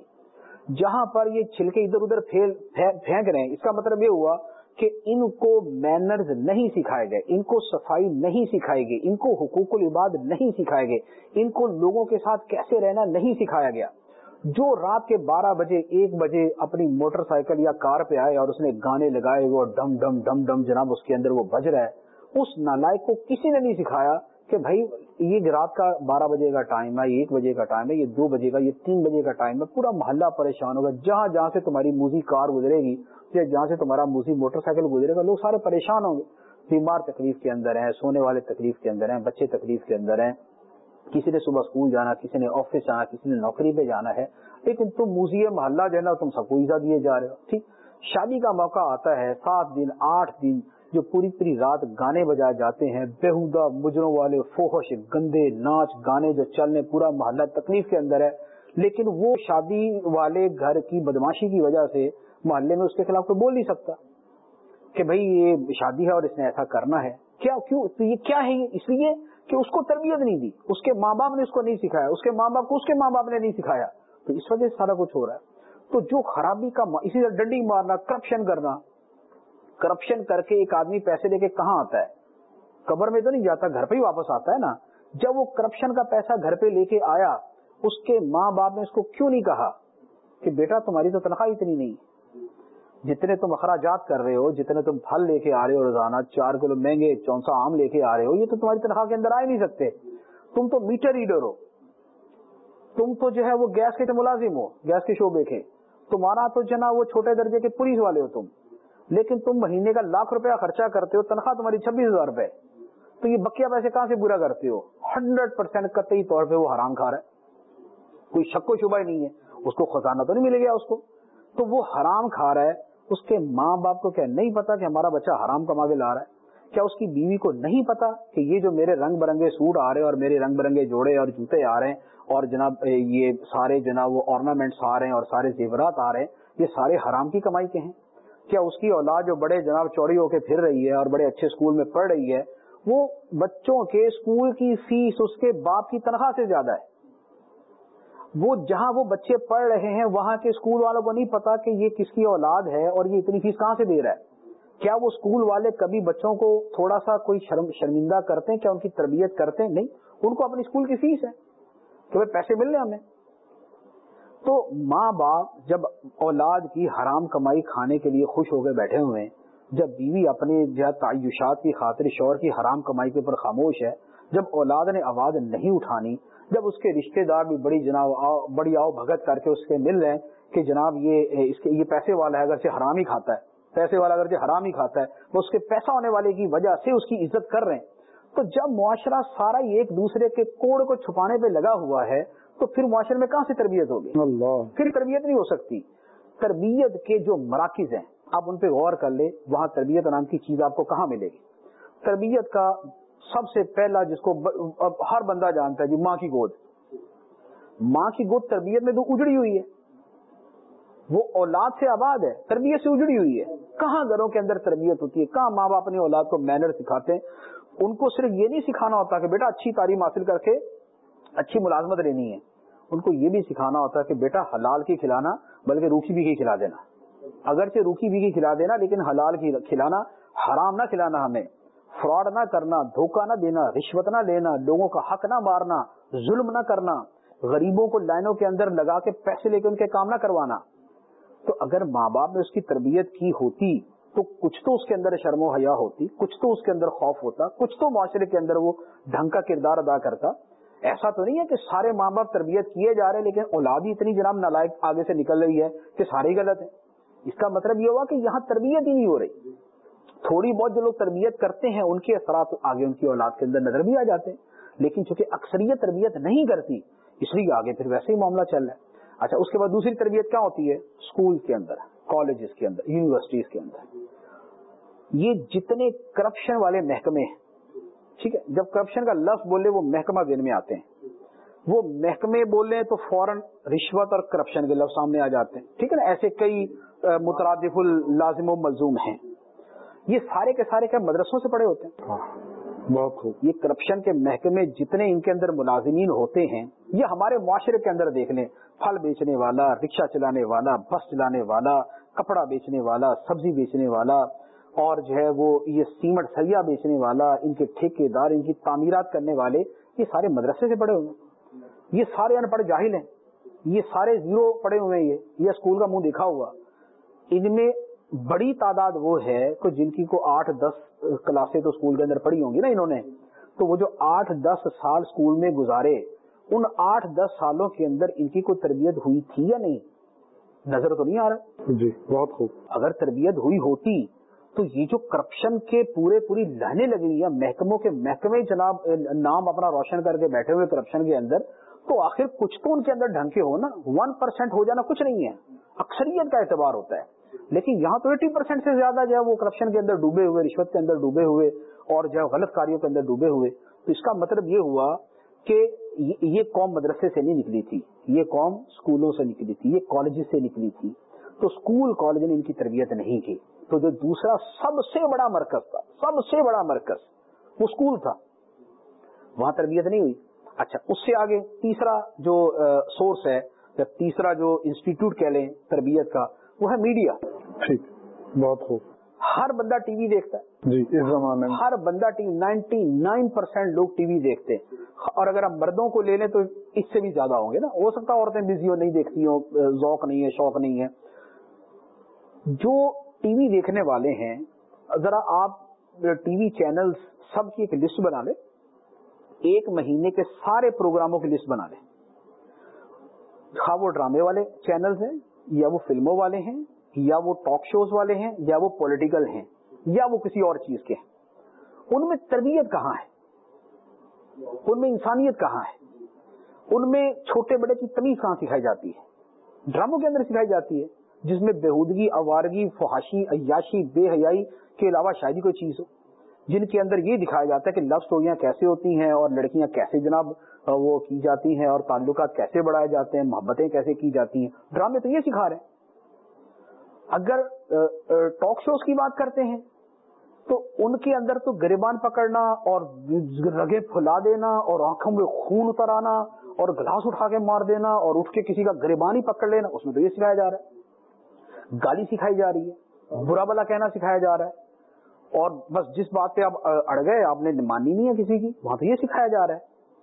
جہاں پر یہ چھلکے ادھر ادھر پھینک رہے ہیں، اس کا مطلب یہ ہوا کہ ان کو مینرز نہیں سکھائے گئے، ان کو صفائی نہیں سکھائی گئی، ان کو حقوق العباد نہیں سکھائے گئے، ان کو لوگوں کے ساتھ کیسے رہنا نہیں سکھایا گیا۔ جو رات کے بارہ بجے، ایک بجے اپنی موٹر سائیکل یا کار پہ آئے اور اس نے گانے لگائے وہ ڈم ڈم ڈم ڈم جناب اس کے اندر وہ بج رہا ہے، اس نالائک کو کسی نے نہیں سکھایا کہ بھائی یہ رات کا بارہ بجے کا ٹائم ہے ایک بجے کا ٹائم ہے، یہ دو بجے کا، یہ تین بجے کا ٹائم ہے، پورا محلہ پریشان ہوگا۔ جہاں جہاں سے تمہاری موزی کار گزرے گی، یا جہاں سے تمہارا موزی موٹر سائیکل گزرے گا، لوگ سارے پریشان ہوں گے۔ بیمار تکلیف کے اندر ہیں، سونے والے تکلیف کے اندر ہیں، بچے تکلیف کے اندر ہیں۔ کسی نے صبح اسکول جانا، کسی نے آفس جانا، کسی نے نوکری پہ جانا ہے، لیکن تم موزی محلہ جو ہے نا، تم سب کو ایزا دیے جا رہے ہو۔ ٹھیک۔ شادی کا موقع آتا ہے، سات دن، آٹھ دن جو پوری پوری رات گانے بجائے جاتے ہیں بےحدہ مجروں والے فوہش، گندے ناچ گانے جو چلنے پورا محلہ تکلیف کے اندر ہے۔ لیکن وہ شادی والے گھر کی بدماشی کی وجہ سے محلے میں اس کے خلاف کوئی بول نہیں سکتا کہ بھائی یہ شادی ہے اور اس نے ایسا کرنا ہے۔ کیا، کیوں؟ تو یہ کیا ہے اس لیے کہ اس کو تربیت نہیں دی۔ اس کے ماں باپ نے اس کو نہیں سکھایا۔ اس کے ماں باپ کو اس کے ماں باپ نے نہیں سکھایا۔ تو اس وجہ سے سارا کچھ ہو رہا ہے۔ تو جو خرابی کا اسی طرح ڈنڈی مارنا، کرپشن کرنا کرپشن کر کے ایک آدمی پیسے لے کے کہاں آتا ہے؟ قبر میں تو نہیں جاتا، گھر پہ ہی واپس آتا ہے نا؟ جب وہ کرپشن کا پیسہ گھر پہ لے کے آیا، اس کے ماں باپ نے اس کو کیوں نہیں کہا؟ کہ بیٹا، تمہاری تو تنخواہ اتنی نہیں۔ جتنے تم اخراجات کر رہے ہو، جتنے تم پھل لے کے آ رہے ہو، روزانہ چار کلو مہنگے چونسا آم لے کے آ رہے ہو، یہ تو تمہاری تنخواہ کے اندر آ ہی نہیں سکتے۔ تم تو میٹر ریڈر ہو۔ تم تو جو ہے وہ گیس کے ملازم ہو گیس کے شعبے کے۔ تمہارا تو جو نا وہ چھوٹے درجے کے پولیس والے ہو تم۔ لیکن تم مہینے کا لاکھ روپیہ خرچہ کرتے ہو، تنخواہ تمہاری چھبیس ہزار روپے۔ تو یہ بکیا پیسے کہاں سے برا کرتے ہو؟ ہنڈریڈ پرسینٹ قطعی طور پہ وہ حرام کھا رہا ہے۔ کوئی شک و شبہ ہی نہیں ہے۔ اس کو خزانہ تو نہیں ملے گیا اس کو۔ تو وہ حرام کھا رہا ہے۔ اس کے ماں باپ کو کیا نہیں پتا کہ ہمارا بچہ حرام کما کے لا رہا ہے؟ کیا اس کی بیوی کو نہیں پتا کہ یہ جو میرے رنگ برنگے سوٹ آ رہے اور میرے رنگ برنگے جوڑے اور جوتے آ رہے ہیں اور جناب، یہ سارے جناب وہ آرنامنٹس آ رہے ہیں اور سارے زیورات آ رہے ہیں، یہ سارے حرام کی کمائی کے ہیں؟ کیا اس کی اولاد جو بڑے جناب چوڑی ہو کے پھر رہی ہے اور بڑے اچھے اسکول میں پڑھ رہی ہے، وہ بچوں کے اسکول کی فیس اس کے باپ کی تنخواہ سے زیادہ ہے۔ وہ جہاں وہ بچے پڑھ رہے ہیں، وہاں کے اسکول والوں کو نہیں پتا کہ یہ کس کی اولاد ہے اور یہ اتنی فیس کہاں سے دے رہا ہے۔ کیا وہ اسکول والے کبھی بچوں کو تھوڑا سا کوئی شرم شرمندہ کرتے ہیں؟ کیا ان کی تربیت کرتے ہیں؟ نہیں، ان کو اپنی اسکول کی فیس ہے کہ پیسے مل رہے ہمیں۔ تو ماں باپ جب اولاد کی حرام کمائی کھانے کے لیے خوش ہو کے بیٹھے ہوئے ہیں، جب بیوی اپنے تعیشات کی خاطر شور کی حرام کمائی کے اوپر خاموش ہے، جب اولاد نے آواز نہیں اٹھانی، جب اس کے رشتہ دار بھی بڑی جناب بڑی آؤ بھگت کر کے اس کے مل رہے ہیں کہ جناب یہ، اس کے، یہ پیسے والا ہے اگر سے حرام ہی کھاتا ہے، پیسے والا اگر سے حرام ہی کھاتا ہے، وہ اس کے پیسہ ہونے والے کی وجہ سے اس کی عزت کر رہے ہیں۔ تو جب معاشرہ سارا ایک دوسرے کے کوڑ کو چھپانے پہ لگا ہوا ہے تو پھر معاشرے میں کہاں سے تربیت ہوگی؟ اللہ۔ پھر تربیت نہیں ہو سکتی۔ تربیت کے جو مراکز ہیں آپ ان پہ غور کر لیں وہاں تربیت نام کی چیز آپ کو کہاں ملے گی؟ تربیت کا سب سے پہلا جس کو ہر بندہ جانتا ہے جی ماں کی گود۔ ماں کی گود تربیت میں تو اجڑی ہوئی ہے۔ وہ اولاد سے آباد ہے تربیت سے اجڑی ہوئی ہے۔ کہاں گھروں کے اندر تربیت ہوتی ہے؟ کہاں ماں باپ اپنی اولاد کو مینر سکھاتے ہیں؟ ان کو صرف یہ نہیں سکھانا ہوتا کہ بیٹا اچھی تعلیم حاصل کر کے اچھی ملازمت لینی ہے۔ ان کو یہ بھی سکھانا ہوتا ہے کہ بیٹا حلال کی کھلانا بلکہ روکھی بھی کی کھلا دینا۔ اگرچہ روکھی بھی کی کھلا دینا لیکن حلال کی کھلانا حرام نہ کھلانا ہمیں۔ فراڈ نہ کرنا، دھوکہ نہ دینا، رشوت نہ لینا، لوگوں کا حق نہ مارنا، ظلم نہ کرنا، غریبوں کو لائنوں کے اندر لگا کے پیسے لے کے ان کے کام نہ کروانا۔ تو اگر ماں باپ نے اس کی تربیت کی ہوتی تو کچھ تو اس کے اندر شرم و حیا ہوتی، کچھ تو اس کے اندر خوف ہوتا، کچھ تو معاشرے کے اندر وہ ڈھنگ کا کردار ادا کرتا۔ ایسا تو نہیں ہے کہ سارے ماں باپ تربیت کیے جا رہے ہیں، لیکن اولاد ہی اتنی جناب نالائق آگے سے نکل رہی ہے کہ سارے ہی غلط ہیں۔ اس کا مطلب یہ ہوا کہ یہاں تربیت ہی نہیں ہو رہی۔ تھوڑی بہت جو لوگ تربیت کرتے ہیں، ان کے اثرات آگے ان کی اولاد کے اندر نظر بھی آ جاتے ہیں۔ لیکن چونکہ اکثریت تربیت نہیں کرتی، اس لیے آگے پھر ویسے ہی معاملہ چل رہا ہے۔ اچھا اس کے بعد دوسری تربیت کیا ہوتی ہے؟ اسکول کے اندر، کالجز کے اندر، یونیورسٹیز کے اندر۔ یہ جتنے کرپشن والے محکمے ہیں ٹھیک ہے؟ جب کرپشن کا لفظ بولے وہ محکمہ دن میں آتے ہیں۔ وہ محکمے بولے تو فوراً رشوت اور کرپشن کے لفظ سامنے آ جاتے ہیں۔ ٹھیک ہے نا؟ ایسے کئی مترادف اللازم و ملزوم ہیں۔ یہ سارے کے سارے کیا مدرسوں سے پڑے ہوتے ہیں؟ بہت خوب۔ یہ کرپشن کے محکمے جتنے ان کے اندر ملازمین ہوتے ہیں یہ ہمارے معاشرے کے اندر دیکھ لیں۔ پھل بیچنے والا رکشا چلانے والا بس چلانے والا کپڑا بیچنے والا سبزی بیچنے والا اور جو ہے وہ یہ سیمنٹ سریا بیچنے والا ان کے ٹھیکے دار ان کی تعمیرات کرنے والے یہ سارے مدرسے سے پڑے ہوئے ہیں۔ یہ سارے ان پڑھ جاہل ہیں۔ یہ سارے زیرو پڑے ہوئے ہیں۔ یہ اسکول کا منہ دیکھا ہوا۔ ان میں بڑی تعداد وہ ہے کہ جن کی کو آٹھ دس کلاسیں تو اسکول کے اندر پڑھی ہوں گی نا انہوں نے۔ تو وہ جو آٹھ دس سال اسکول میں گزارے ان آٹھ دس سالوں کے اندر ان کی کوئی تربیت ہوئی تھی یا نہیں؟ نظر تو نہیں آ رہا؟ جی بہت خوب۔ اگر تربیت ہوئی ہوتی تو یہ جو کرپشن کے پورے پوری لہنے لگی یا محکموں کے محکمے جناب نام اپنا روشن کر کے بیٹھے ہوئے کرپشن کے اندر، تو آخر کچھ تو ان کے اندر ڈھنگ کے ہو نا ون پرسینٹ ہو جانا کچھ نہیں ہے، اکثریت کا اعتبار ہوتا ہے۔ لیکن یہاں تو ایٹی پرسینٹ سے زیادہ جو ہے وہ کرپشن کے اندر ڈوبے ہوئے، رشوت کے اندر ڈوبے ہوئے، اور جو ہے غلط کاریوں کے اندر ڈوبے ہوئے۔ تو اس کا مطلب یہ ہوا کہ یہ قوم مدرسے سے نہیں نکلی تھی، یہ قوم اسکولوں سے نکلی تھی، یہ کالج سے نکلی تھی۔ تو اسکول کالج نے ان کی تربیت نہیں کی۔ تو جو دوسرا سب سے بڑا مرکز تھا سب سے بڑا مرکز وہ اسکول تھا۔ وہاں تربیت نہیں ہوئی۔ اچھا اس سے آگے تیسرا جو سورس ہے یا تیسرا جو انسٹیٹیوٹ کہہ لیں تربیت کا وہ ہے میڈیا ٹھیک بہت خوب۔ ہر بندہ ٹی وی دیکھتا ہے۔ جی اس زمانے میں۔ ہر بندہ ٹی نائنٹی نائن پرسینٹ لوگ ٹی وی دیکھتے ہیں۔ اور اگر ہم مردوں کو لے لیں تو اس سے بھی زیادہ ہوں گے نا۔ ہو سکتا عورتیں بزی ہو نہیں دیکھتی ہوں ذوق نہیں ہے شوق نہیں ہے۔ جو ٹی وی دیکھنے والے ہیں، ذرا آپ ٹی وی چینل سب کی ایک لسٹ بنا لیں۔ ایک مہینے کے سارے پروگراموں کی لسٹ بنا لیں۔ ہاں وہ ڈرامے والے چینلز ہیں، یا وہ فلموں والے ہیں، یا وہ ٹاک شوز والے ہیں، یا وہ پولیٹیکل ہیں، یا وہ کسی اور چیز کے ہیں۔ ان میں تربیت کہاں ہے؟ ان میں انسانیت کہاں ہے؟ ان میں چھوٹے بڑے کی تمیز کہاں سکھائی جاتی ہے؟ ڈراموں کے اندر سکھائی جاتی ہے۔ جس میں بےحودگی اوارگی فحاشی، عیاشی، بے حیائی کے علاوہ شاید کوئی چیز ہو، جن کے اندر یہ دکھایا جاتا ہے کہ لو اسٹوریاں کیسے ہوتی ہیں اور لڑکیاں کیسے جناب وہ کی جاتی ہیں اور تعلقات کیسے بڑھائے جاتے ہیں، محبتیں کیسے کی جاتی ہیں۔ ڈرامے تو یہ سکھا رہے ہیں۔ اگر ٹاک شوز کی بات کرتے ہیں تو ان کے اندر تو گریبان پکڑنا اور رگے پھلا دینا اور آنکھوں میں خون اتر آنا اور گلاس اٹھا کے مار دینا اور اٹھ کے کسی کا گریبان ہی پکڑ لینا، اس میں تو یہ سکھایا جا رہا ہے۔ گالی سکھائی جا رہی ہے، برا بلا کہنا سکھایا جا رہا ہے۔ اور بس جس بات پہ آپ اڑ گئے، آپ نے مانی نہیں ہے کسی کی، وہاں تو یہ سکھایا جا رہا ہے۔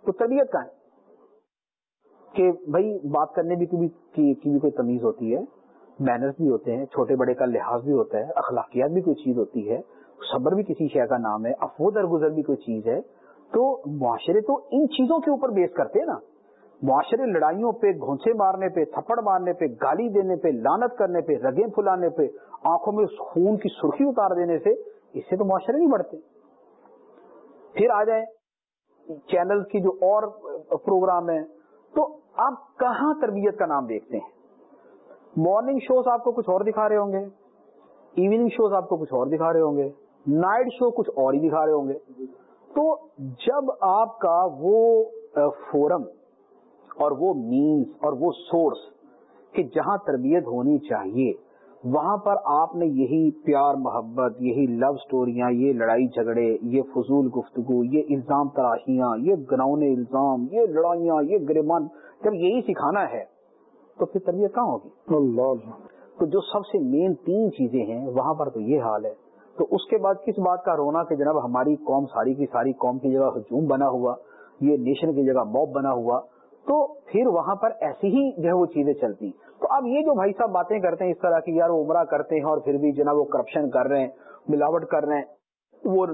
تو طبیعت کا ہے؟ کہ بھائی، بات کرنے بھی کی بھی کوئی تمیز ہوتی ہے، مینرز بھی ہوتے ہیں، چھوٹے بڑے کا لحاظ بھی ہوتا ہے، اخلاقیات بھی کوئی چیز ہوتی ہے، صبر بھی کسی شے کا نام ہے، افو درگزر بھی کوئی چیز ہے۔ تو معاشرے تو ان چیزوں کے اوپر بیس کرتے ہیں نا۔ معاشرے لڑائیوں پہ، گھونسے مارنے پہ، تھپڑ مارنے پہ، گالی دینے پہ لانت کرنے پہ، رگیں پھلانے پہ، آنکھوں میں خون کی سرخی اتار دینے سے اس سے تو معاشرے نہیں بڑھتے۔ پھر آ جائیں چینل کی جو اور پروگرام ہے تو آپ کہاں تربیت کا نام دیکھتے ہیں؟ مارننگ شوز آپ کو کچھ اور دکھا رہے ہوں گے۔ ایوننگ شوز آپ کو کچھ اور دکھا رہے ہوں گے۔ نائٹ شو کچھ اور ہی دکھا رہے ہوں گے۔ تو جب آپ کا وہ فورم اور وہ مینس اور وہ سورس کہ جہاں تربیت ہونی چاہیے وہاں پر آپ نے یہی پیار محبت یہی لو سٹوریاں یہ لڑائی جھگڑے یہ فضول گفتگو یہ الزام تراشیاں یہ گناؤن الزام یہ لڑائیاں یہ گریبان جب یہی سکھانا ہے تو پھر تربیت کہاں ہوگی؟ اللہ۔ تو جو سب سے مین تین چیزیں ہیں وہاں پر تو یہ حال ہے۔ تو اس کے بعد کس بات کا رونا کہ جناب ہماری قوم ساری کی ساری قوم کی جگہ ہجوم بنا ہوا یہ نیشن کی جگہ موب بنا ہوا تو پھر وہاں پر ایسی ہی جو ہے وہ چیزیں چلتی۔ تو اب یہ جو بھائی صاحب باتیں کرتے ہیں اس طرح کی، یار وہ عمرہ کرتے ہیں اور پھر بھی جناب وہ کرپشن کر رہے ہیں، ملاوٹ کر رہے ہیں، وہ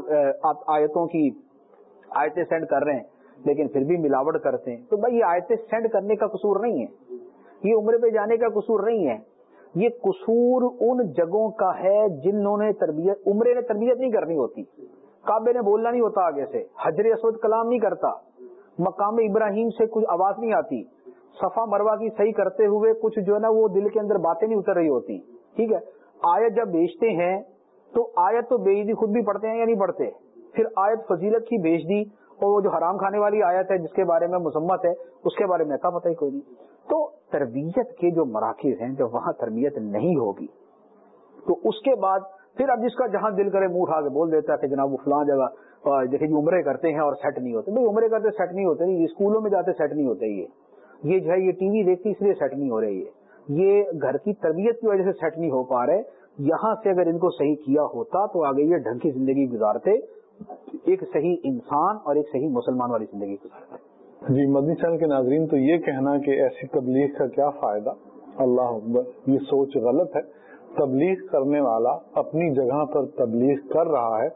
آیتوں کی آیتیں سینڈ کر رہے ہیں، لیکن پھر بھی ملاوٹ کرتے ہیں۔ تو بھائی یہ آیتیں سینڈ کرنے کا قصور نہیں ہے۔ یہ عمرے پہ جانے کا قصور نہیں ہے۔ یہ قصور ان جگہوں کا ہے جنہوں نے تربیت، عمرے نے تربیت نہیں کرنی ہوتی۔ کعبے نے بولنا نہیں ہوتا آگے سے، حجر اسود کلام نہیں کرتا۔ مقام ابراہیم سے کچھ آواز نہیں آتی۔ صفا مروا کی صحیح کرتے ہوئے کچھ جو ہے نا وہ دل کے اندر باتیں نہیں اتر رہی ہوتی۔ ٹھیک ہے۔ آیت جب بیچتے ہیں تو آیت تو بیچ دی، خود بھی پڑھتے ہیں یا نہیں پڑھتے؟ پھر آیت فضیلت کی بیچ دی اور وہ جو حرام کھانے والی آیت ہے جس کے بارے میں مسمت ہے، اس کے بارے میں کا پتہ ہی کوئی نہیں۔ تو تربیت کے جو مراکز ہیں جب وہاں تربیت نہیں ہوگی، تو اس کے بعد پھر اب جس کا جہاں دل کرے منہ اٹھا کے بول دیتا ہے کہ جناب وہ فلاں جگہ دیکھیں جی عمرے کرتے ہیں اور سیٹ نہیں ہوتے۔ بھائی عمرے کرتے سیٹ نہیں ہوتے نہیں اسکولوں میں جاتے سیٹ نہیں ہوتے یہ۔ یہ جو ہے، یہ ٹی وی دیکھتی اس لیے سیٹ نہیں ہو رہی ہے یہ گھر کی تربیت کی وجہ سے سیٹ نہیں ہو پا رہے۔ یہاں سے اگر ان کو صحیح کیا ہوتا تو آگے یہ ڈھنگ کی زندگی گزارتے۔ ایک صحیح انسان اور ایک صحیح مسلمان والی زندگی گزارتے۔ جی مدنی چینل کے ناظرین، تو یہ کہنا کہ ایسی تبلیغ کا کیا فائدہ؟ اللہ اکبر، یہ سوچ غلط ہے۔ تبلیغ کرنے والا اپنی جگہ پر تبلیغ کر رہا ہے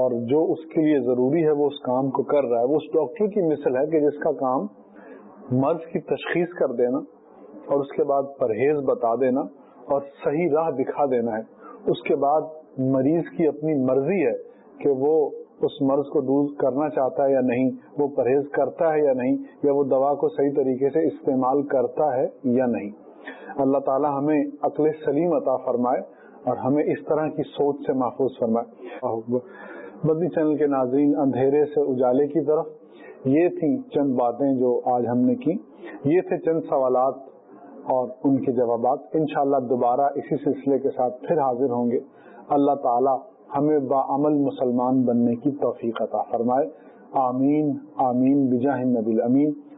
اور جو اس کے لیے ضروری ہے وہ اس کام کو کر رہا ہے۔ وہ اس ڈاکٹر کی مثل ہے کہ جس کا کام مرض کی تشخیص کر دینا اور اس کے بعد پرہیز بتا دینا اور صحیح راہ دکھا دینا ہے۔ اس کے بعد مریض کی اپنی مرضی ہے کہ وہ اس مرض کو دور کرنا چاہتا ہے یا نہیں، وہ پرہیز کرتا ہے یا نہیں، یا وہ دوا کو صحیح طریقے سے استعمال کرتا ہے یا نہیں۔ اللہ تعالی ہمیں عقل سلیم عطا فرمائے اور ہمیں اس طرح کی سوچ سے محفوظ فرمائے۔ بدی چینل کے ناظرین، اندھیرے سے اجالے کی طرف۔ یہ تھی چند باتیں جو آج ہم نے کی یہ تھے چند سوالات اور ان کے جوابات۔ انشاءاللہ دوبارہ اسی سلسلے کے ساتھ پھر حاضر ہوں گے۔ اللہ تعالی ہمیں باعمل مسلمان بننے کی توفیق عطا فرمائے۔ آمین آمین، بجاہ نبی امین